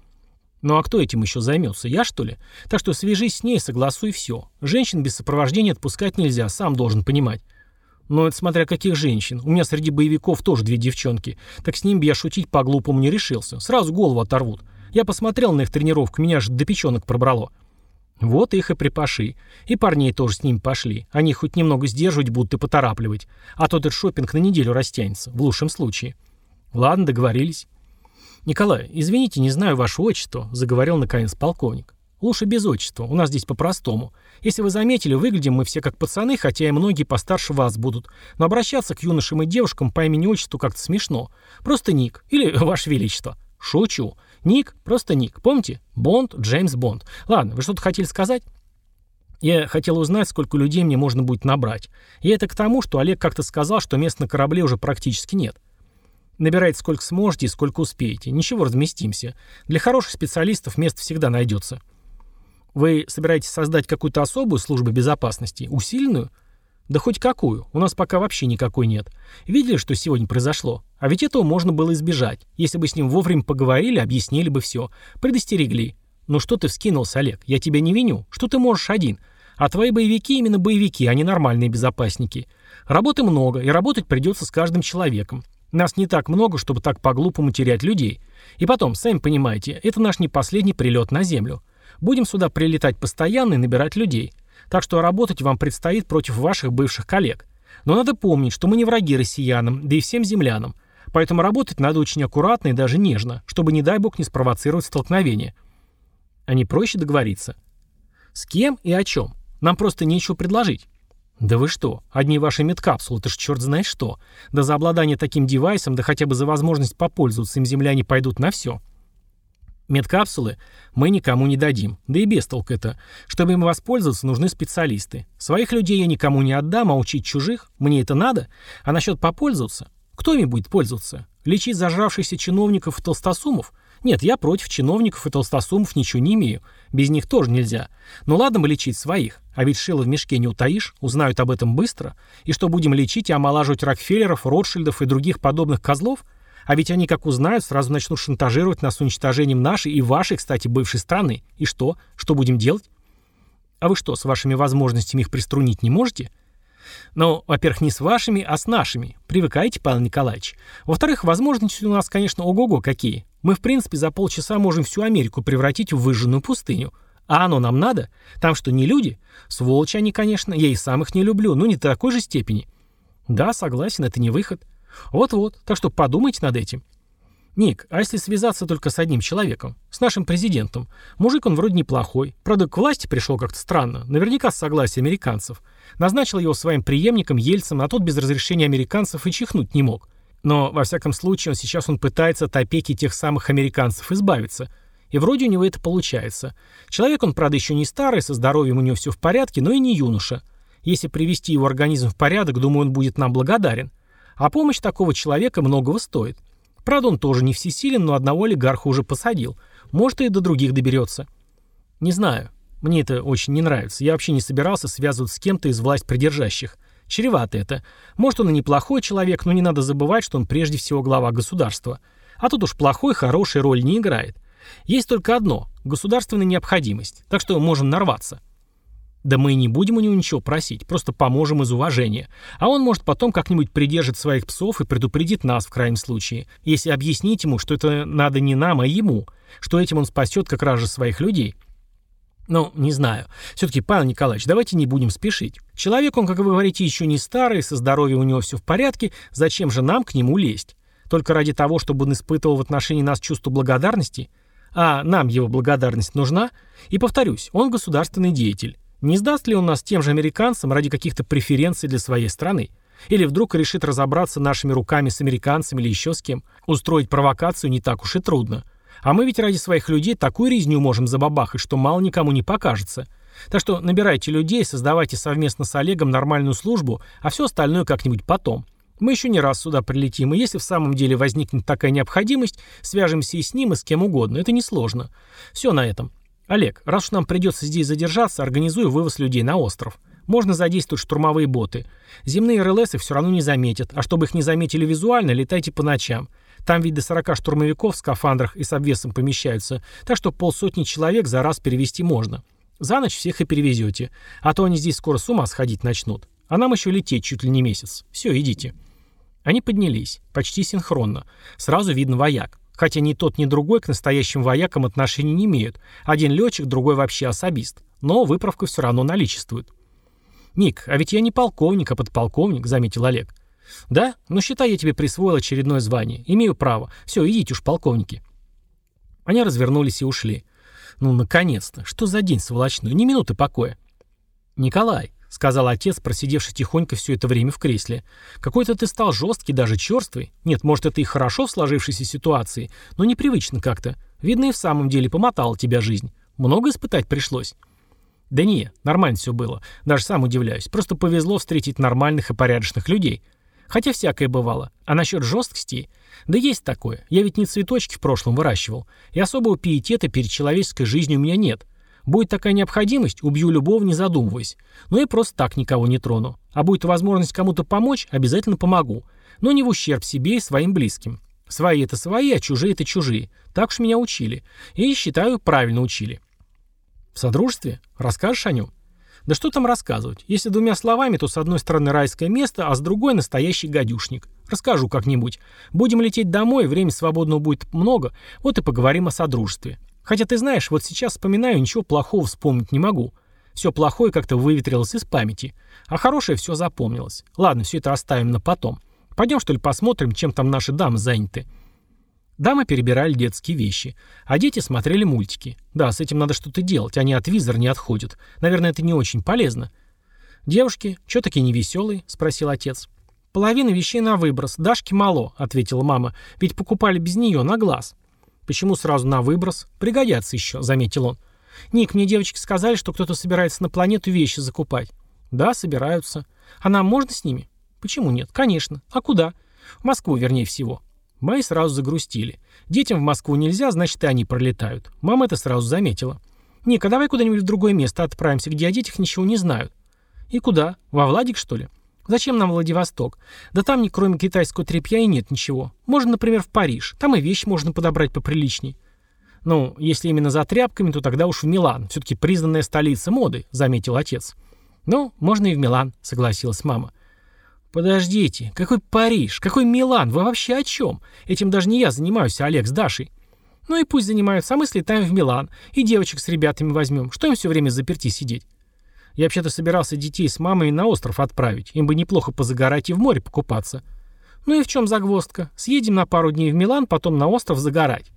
Speaker 1: Ну а кто этим еще займется? Я, что ли? Так что свяжись с ней, согласуй все. Женщин без сопровождения отпускать нельзя, сам должен понимать. Но это смотря каких женщин. У меня среди боевиков тоже две девчонки. Так с ним бы я шутить по-глупому не решился. Сразу голову оторвут. Я посмотрел на их тренировку, меня аж до печенок пробрало. Вот их и припаши. И парней тоже с ними пошли. Они хоть немного сдерживать будут и поторапливать. А то этот шопинг на неделю растянется, в лучшем случае. Ладно, договорились. «Николай, извините, не знаю ваше отчество», — заговорил наконец полковник. «Лучше без отчества, у нас здесь по-простому. Если вы заметили, выглядим мы все как пацаны, хотя и многие постарше вас будут. Но обращаться к юношам и девушкам по имени-отчеству как-то смешно. Просто Ник или (laughs) Ваше Величество. Шучу. Ник, просто Ник. Помните? Бонд, Джеймс Бонд. Ладно, вы что-то хотели сказать? Я хотел узнать, сколько людей мне можно будет набрать. И это к тому, что Олег как-то сказал, что мест на корабле уже практически нет. Набирайте сколько сможете и сколько успеете. Ничего, разместимся. Для хороших специалистов место всегда найдется. Вы собираетесь создать какую-то особую службу безопасности? Усиленную? Да хоть какую. У нас пока вообще никакой нет. Видели, что сегодня произошло? А ведь этого можно было избежать. Если бы с ним вовремя поговорили, объяснили бы все. Предостерегли. Ну что ты вскинулся, Олег? Я тебя не виню. Что ты можешь один? А твои боевики именно боевики, а не нормальные безопасники. Работы много, и работать придется с каждым человеком. Нас не так много, чтобы так по-глупому терять людей. И потом, сами понимаете, это наш не последний прилет на Землю. Будем сюда прилетать постоянно и набирать людей. Так что работать вам предстоит против ваших бывших коллег. Но надо помнить, что мы не враги россиянам, да и всем землянам. Поэтому работать надо очень аккуратно и даже нежно, чтобы, не дай бог, не спровоцировать столкновение. А не проще договориться? С кем и о чем? Нам просто нечего предложить. Да вы что, одни ваши медкапсулы, это ж черт знает что. Да за обладание таким девайсом, да хотя бы за возможность попользоваться им земляне пойдут на все. Медкапсулы мы никому не дадим, да и без толк это. Чтобы им воспользоваться, нужны специалисты. Своих людей я никому не отдам, а учить чужих, мне это надо. А насчет попользоваться? Кто ими будет пользоваться? Лечить зажравшихся чиновников и толстосумов? Нет, я против чиновников и толстосумов ничего не имею. Без них тоже нельзя. Но ладно бы лечить своих. А ведь шило в мешке не утаишь, узнают об этом быстро. И что будем лечить и омолаживать Рокфеллеров, Ротшильдов и других подобных козлов? А ведь они, как узнают, сразу начнут шантажировать нас уничтожением нашей и вашей, кстати, бывшей страны. И что? Что будем делать? А вы что, с вашими возможностями их приструнить не можете? Ну, во-первых, не с вашими, а с нашими. Привыкайте, Павел Николаевич. Во-вторых, возможности у нас, конечно, ого-го какие. Мы, в принципе, за полчаса можем всю Америку превратить в выжженную пустыню. А оно нам надо? Там что, не люди? Сволочи они, конечно, я и сам их не люблю, но не до такой же степени. Да, согласен, это не выход. Вот-вот, так что подумайте над этим. Ник, а если связаться только с одним человеком? С нашим президентом? Мужик он вроде неплохой. Правда, к власти пришел как-то странно. Наверняка с согласия американцев. Назначил его своим преемником Ельцем, а тот без разрешения американцев и чихнуть не мог. Но, во всяком случае, он сейчас он пытается от опеки тех самых американцев избавиться. И вроде у него это получается. Человек он, правда, еще не старый, со здоровьем у него все в порядке, но и не юноша. Если привести его организм в порядок, думаю, он будет нам благодарен. А помощь такого человека многого стоит. Правда, он тоже не всесилен, но одного олигарха уже посадил. Может, и до других доберется. Не знаю. Мне это очень не нравится. Я вообще не собирался связываться с кем-то из власть придержащих. Чревато это. Может, он и неплохой человек, но не надо забывать, что он прежде всего глава государства. А тут уж плохой, хороший роль не играет. Есть только одно – государственная необходимость. Так что можем нарваться. Да мы и не будем у него ничего просить, просто поможем из уважения. А он может потом как-нибудь придержит своих псов и предупредит нас в крайнем случае, если объяснить ему, что это надо не нам, а ему, что этим он спасет как раз же своих людей. Ну, не знаю. Все-таки, Павел Николаевич, давайте не будем спешить. Человек, он, как вы говорите, еще не старый, со здоровьем у него все в порядке, зачем же нам к нему лезть? Только ради того, чтобы он испытывал в отношении нас чувство благодарности? А нам его благодарность нужна? И повторюсь, он государственный деятель. Не сдаст ли он нас тем же американцам ради каких-то преференций для своей страны? Или вдруг решит разобраться нашими руками с американцами или еще с кем? Устроить провокацию не так уж и трудно. А мы ведь ради своих людей такую резню можем забабахать, что мало никому не покажется. Так что набирайте людей, создавайте совместно с Олегом нормальную службу, а все остальное как-нибудь потом. Мы еще не раз сюда прилетим, и если в самом деле возникнет такая необходимость, свяжемся и с ним, и с кем угодно. Это несложно. Все на этом. «Олег, раз уж нам придется здесь задержаться, организую вывоз людей на остров. Можно задействовать штурмовые боты. Земные РЛС их все равно не заметят, а чтобы их не заметили визуально, летайте по ночам. Там ведь до 40 штурмовиков в скафандрах и с обвесом помещаются, так что полсотни человек за раз перевести можно. За ночь всех и перевезете, а то они здесь скоро с ума сходить начнут. А нам еще лететь чуть ли не месяц. Все, идите». Они поднялись, почти синхронно. Сразу видно вояк. Хотя ни тот, ни другой к настоящим воякам отношения не имеют. Один летчик, другой вообще особист. Но выправка все равно наличествует. «Ник, а ведь я не полковник, а подполковник», — заметил Олег. «Да? Ну, считай, я тебе присвоил очередное звание. Имею право. Все, идите уж, полковники». Они развернулись и ушли. «Ну, наконец-то! Что за день сволочной? Ни минуты покоя!» «Николай, сказал отец, просидевший тихонько все это время в кресле. «Какой-то ты стал жесткий, даже черствый. Нет, может, это и хорошо в сложившейся ситуации, но непривычно как-то. Видно, и в самом деле помотала тебя жизнь. Много испытать пришлось». «Да не, нормально все было. Даже сам удивляюсь. Просто повезло встретить нормальных и порядочных людей. Хотя всякое бывало. А насчет жесткости? Да есть такое. Я ведь не цветочки в прошлом выращивал. И особого пиетета перед человеческой жизнью у меня нет. Будет такая необходимость, убью любого, не задумываясь. Но я просто так никого не трону. А будет возможность кому-то помочь, обязательно помогу. Но не в ущерб себе и своим близким. Свои это свои, а чужие это чужие. Так уж меня учили. И, считаю, правильно учили. В содружестве? Расскажешь о нем? Да что там рассказывать? Если двумя словами, то с одной стороны райское место, а с другой настоящий гадюшник. Расскажу как-нибудь. Будем лететь домой, времени свободного будет много, вот и поговорим о содружестве. Хотя ты знаешь, вот сейчас вспоминаю, ничего плохого вспомнить не могу. Все плохое как-то выветрилось из памяти. А хорошее все запомнилось. Ладно, все это оставим на потом. Пойдем, что ли, посмотрим, чем там наши дамы заняты. Дамы перебирали детские вещи, а дети смотрели мультики. Да, с этим надо что-то делать, они от визора не отходят. Наверное, это не очень полезно. «Девушки, что такие невеселые?» — спросил отец. «Половина вещей на выброс, Дашки мало», — ответила мама. «Ведь покупали без нее, на глаз». «Почему сразу на выброс? Пригодятся еще», — заметил он. «Ник, мне девочки сказали, что кто-то собирается на планету вещи закупать». «Да, собираются. А нам можно с ними?» «Почему нет? Конечно. А куда?» «В Москву, вернее всего». Мои сразу загрустили. Детям в Москву нельзя, значит, и они пролетают. Мама это сразу заметила. «Ника, давай куда-нибудь в другое место отправимся, где о детях ничего не знают». «И куда? Во Владик, что ли?» «Зачем нам Владивосток? Да там, кроме китайского тряпья, и нет ничего. Можно, например, в Париж. Там и вещи можно подобрать поприличней». «Ну, если именно за тряпками, то тогда уж в Милан. Все-таки признанная столица моды», — заметил отец. «Ну, можно и в Милан», — согласилась мама. «Подождите, какой Париж? Какой Милан? Вы вообще о чем? Этим даже не я занимаюсь, а Олег с Дашей». «Ну и пусть занимаются, а мы слетаем в Милан. И девочек с ребятами возьмем. Что им все время заперти сидеть?» «Я вообще-то собирался детей с мамой на остров отправить. Им бы неплохо позагорать и в море покупаться». «Ну и в чем загвоздка? Съедем на пару дней в Милан, потом на остров загорать».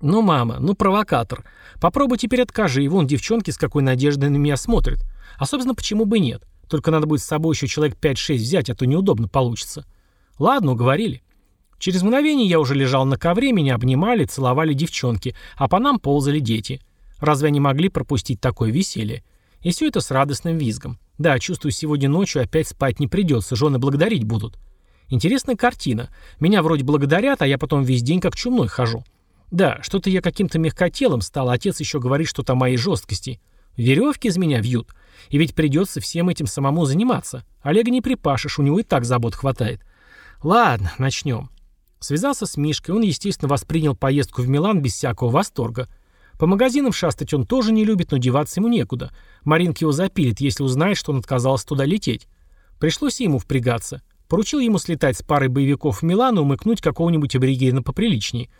Speaker 1: «Ну, мама, ну провокатор. Попробуй теперь откажи, и вон девчонки с какой надеждой на меня смотрят. А, собственно, почему бы нет? Только надо будет с собой еще человек 5-6 взять, а то неудобно получится. Ладно, уговорили. Через мгновение я уже лежал на ковре, меня обнимали, целовали девчонки, а по нам ползали дети. Разве они могли пропустить такое веселье? И все это с радостным визгом. Да, чувствую, сегодня ночью опять спать не придется, жены благодарить будут. Интересная картина. Меня вроде благодарят, а я потом весь день как чумной хожу. Да, что-то я каким-то мягкотелым стал, отец еще говорит что-то о моей жесткости. Веревки из меня вьют. И ведь придется всем этим самому заниматься. Олега не припашешь, у него и так забот хватает. Ладно, начнем. Связался с Мишкой, он, естественно, воспринял поездку в Милан без всякого восторга. По магазинам шастать он тоже не любит, но деваться ему некуда. Маринка его запилит, если узнает, что он отказался туда лететь. Пришлось ему впрягаться. Поручил ему слетать с парой боевиков в Милан и умыкнуть какого-нибудь аборигена поприличнее.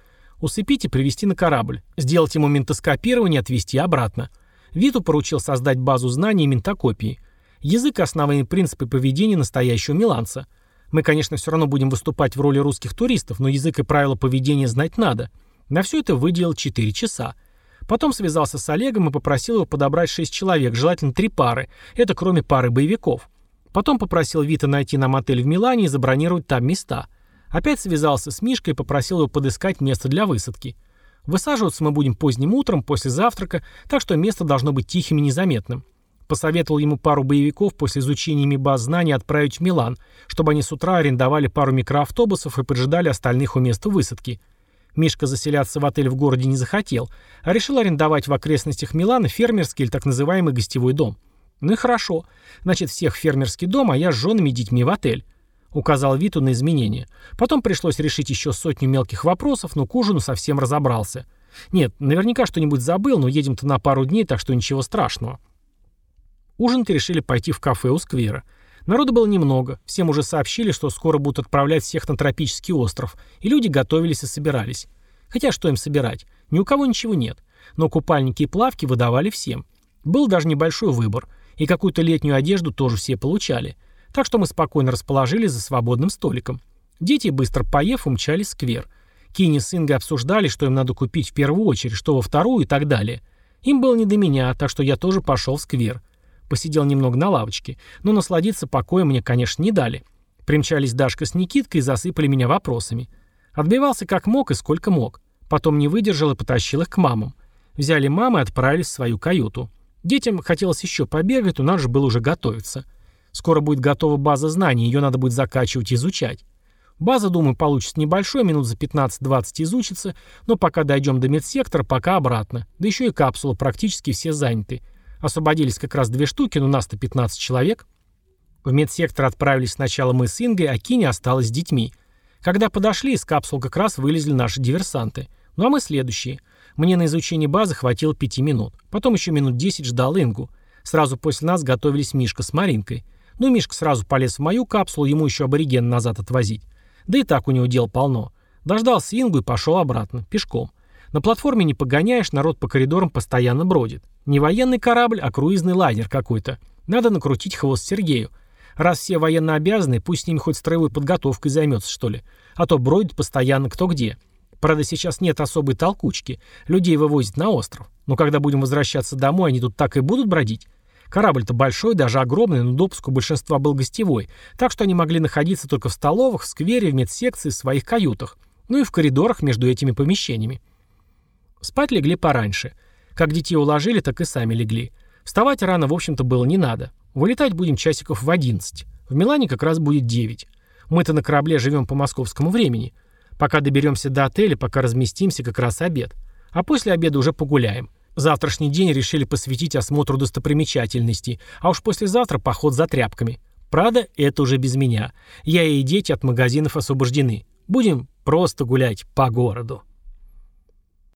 Speaker 1: Усыпить и привести на корабль. Сделать ему ментоскопирование и отвезти обратно. Виту поручил создать базу знаний ментокопии. Язык – основные принципы поведения настоящего миланца. Мы, конечно, все равно будем выступать в роли русских туристов, но язык и правила поведения знать надо. На все это выделил 4 часа. Потом связался с Олегом и попросил его подобрать 6 человек, желательно 3 пары. Это кроме пары боевиков. Потом попросил Вита найти нам отель в Милане и забронировать там места. Опять связался с Мишкой и попросил его подыскать место для высадки. Высаживаться мы будем поздним утром, после завтрака, так что место должно быть тихим и незаметным. Посоветовал ему пару боевиков после изучения ими баз знаний отправить в Милан, чтобы они с утра арендовали пару микроавтобусов и поджидали остальных у места высадки. Мишка заселяться в отель в городе не захотел, а решил арендовать в окрестностях Милана фермерский или так называемый гостевой дом. Ну и хорошо. Значит, всех фермерский дом, а я с женами и детьми в отель. Указал Виту на изменения. Потом пришлось решить еще сотню мелких вопросов, но к ужину совсем разобрался. Нет, наверняка что-нибудь забыл, но едем-то на пару дней, так что ничего страшного. Ужин-то решили пойти в кафе у сквера. Народу было немного, всем уже сообщили, что скоро будут отправлять всех на тропический остров, и люди готовились и собирались. Хотя что им собирать? Ни у кого ничего нет. Но купальники и плавки выдавали всем. Был даже небольшой выбор, и какую-то летнюю одежду тоже все получали – так что мы спокойно расположились за свободным столиком. Дети, быстро поев, умчались в сквер. Кини с Ингой обсуждали, что им надо купить в первую очередь, что во вторую и так далее. Им было не до меня, так что я тоже пошел в сквер. Посидел немного на лавочке, но насладиться покоем мне, конечно, не дали. Примчались Дашка с Никиткой и засыпали меня вопросами. Отбивался как мог и сколько мог. Потом не выдержал и потащил их к мамам. Взяли мамы и отправились в свою каюту. Детям хотелось еще побегать, но надо же было уже готовиться. Скоро будет готова база знаний, ее надо будет закачивать и изучать. База, думаю, получится небольшой, минут за 15-20 изучится, но пока дойдем до медсектора, пока обратно. Да еще и капсула, практически все заняты. Освободились как раз две штуки, но нас-то 15 человек. В медсектор отправились сначала мы с Ингой, а Кини осталась с детьми. Когда подошли, из капсул как раз вылезли наши диверсанты. Ну а мы следующие. Мне на изучение базы хватило 5 минут. Потом еще минут 10 ждал Ингу. Сразу после нас готовились Мишка с Маринкой. Ну, Мишка сразу полез в мою капсулу, ему еще абориген назад отвозить. Да и так у него дел полно. Дождался Ингу и пошел обратно, пешком. На платформе не погоняешь, народ по коридорам постоянно бродит. Не военный корабль, а круизный лайнер какой-то. Надо накрутить хвост Сергею. Раз все военно обязаны, пусть с ними хоть строевой подготовкой займется, что ли. А то бродит постоянно кто где. Правда, сейчас нет особой толкучки. Людей вывозят на остров. Но когда будем возвращаться домой, они тут так и будут бродить. Корабль-то большой, даже огромный, но допуск у большинства был гостевой, так что они могли находиться только в столовых, в сквере, в медсекции, в своих каютах, ну и в коридорах между этими помещениями. Спать легли пораньше. Как детей уложили, так и сами легли. Вставать рано, в общем-то, было не надо. Вылетать будем часиков в 11. В Милане как раз будет 9. Мы-то на корабле живем по московскому времени. Пока доберемся до отеля, пока разместимся, как раз обед. А после обеда уже погуляем. Завтрашний день решили посвятить осмотру достопримечательностей, а уж послезавтра поход за тряпками. Правда, это уже без меня. Я и дети от магазинов освобождены. Будем просто гулять по городу.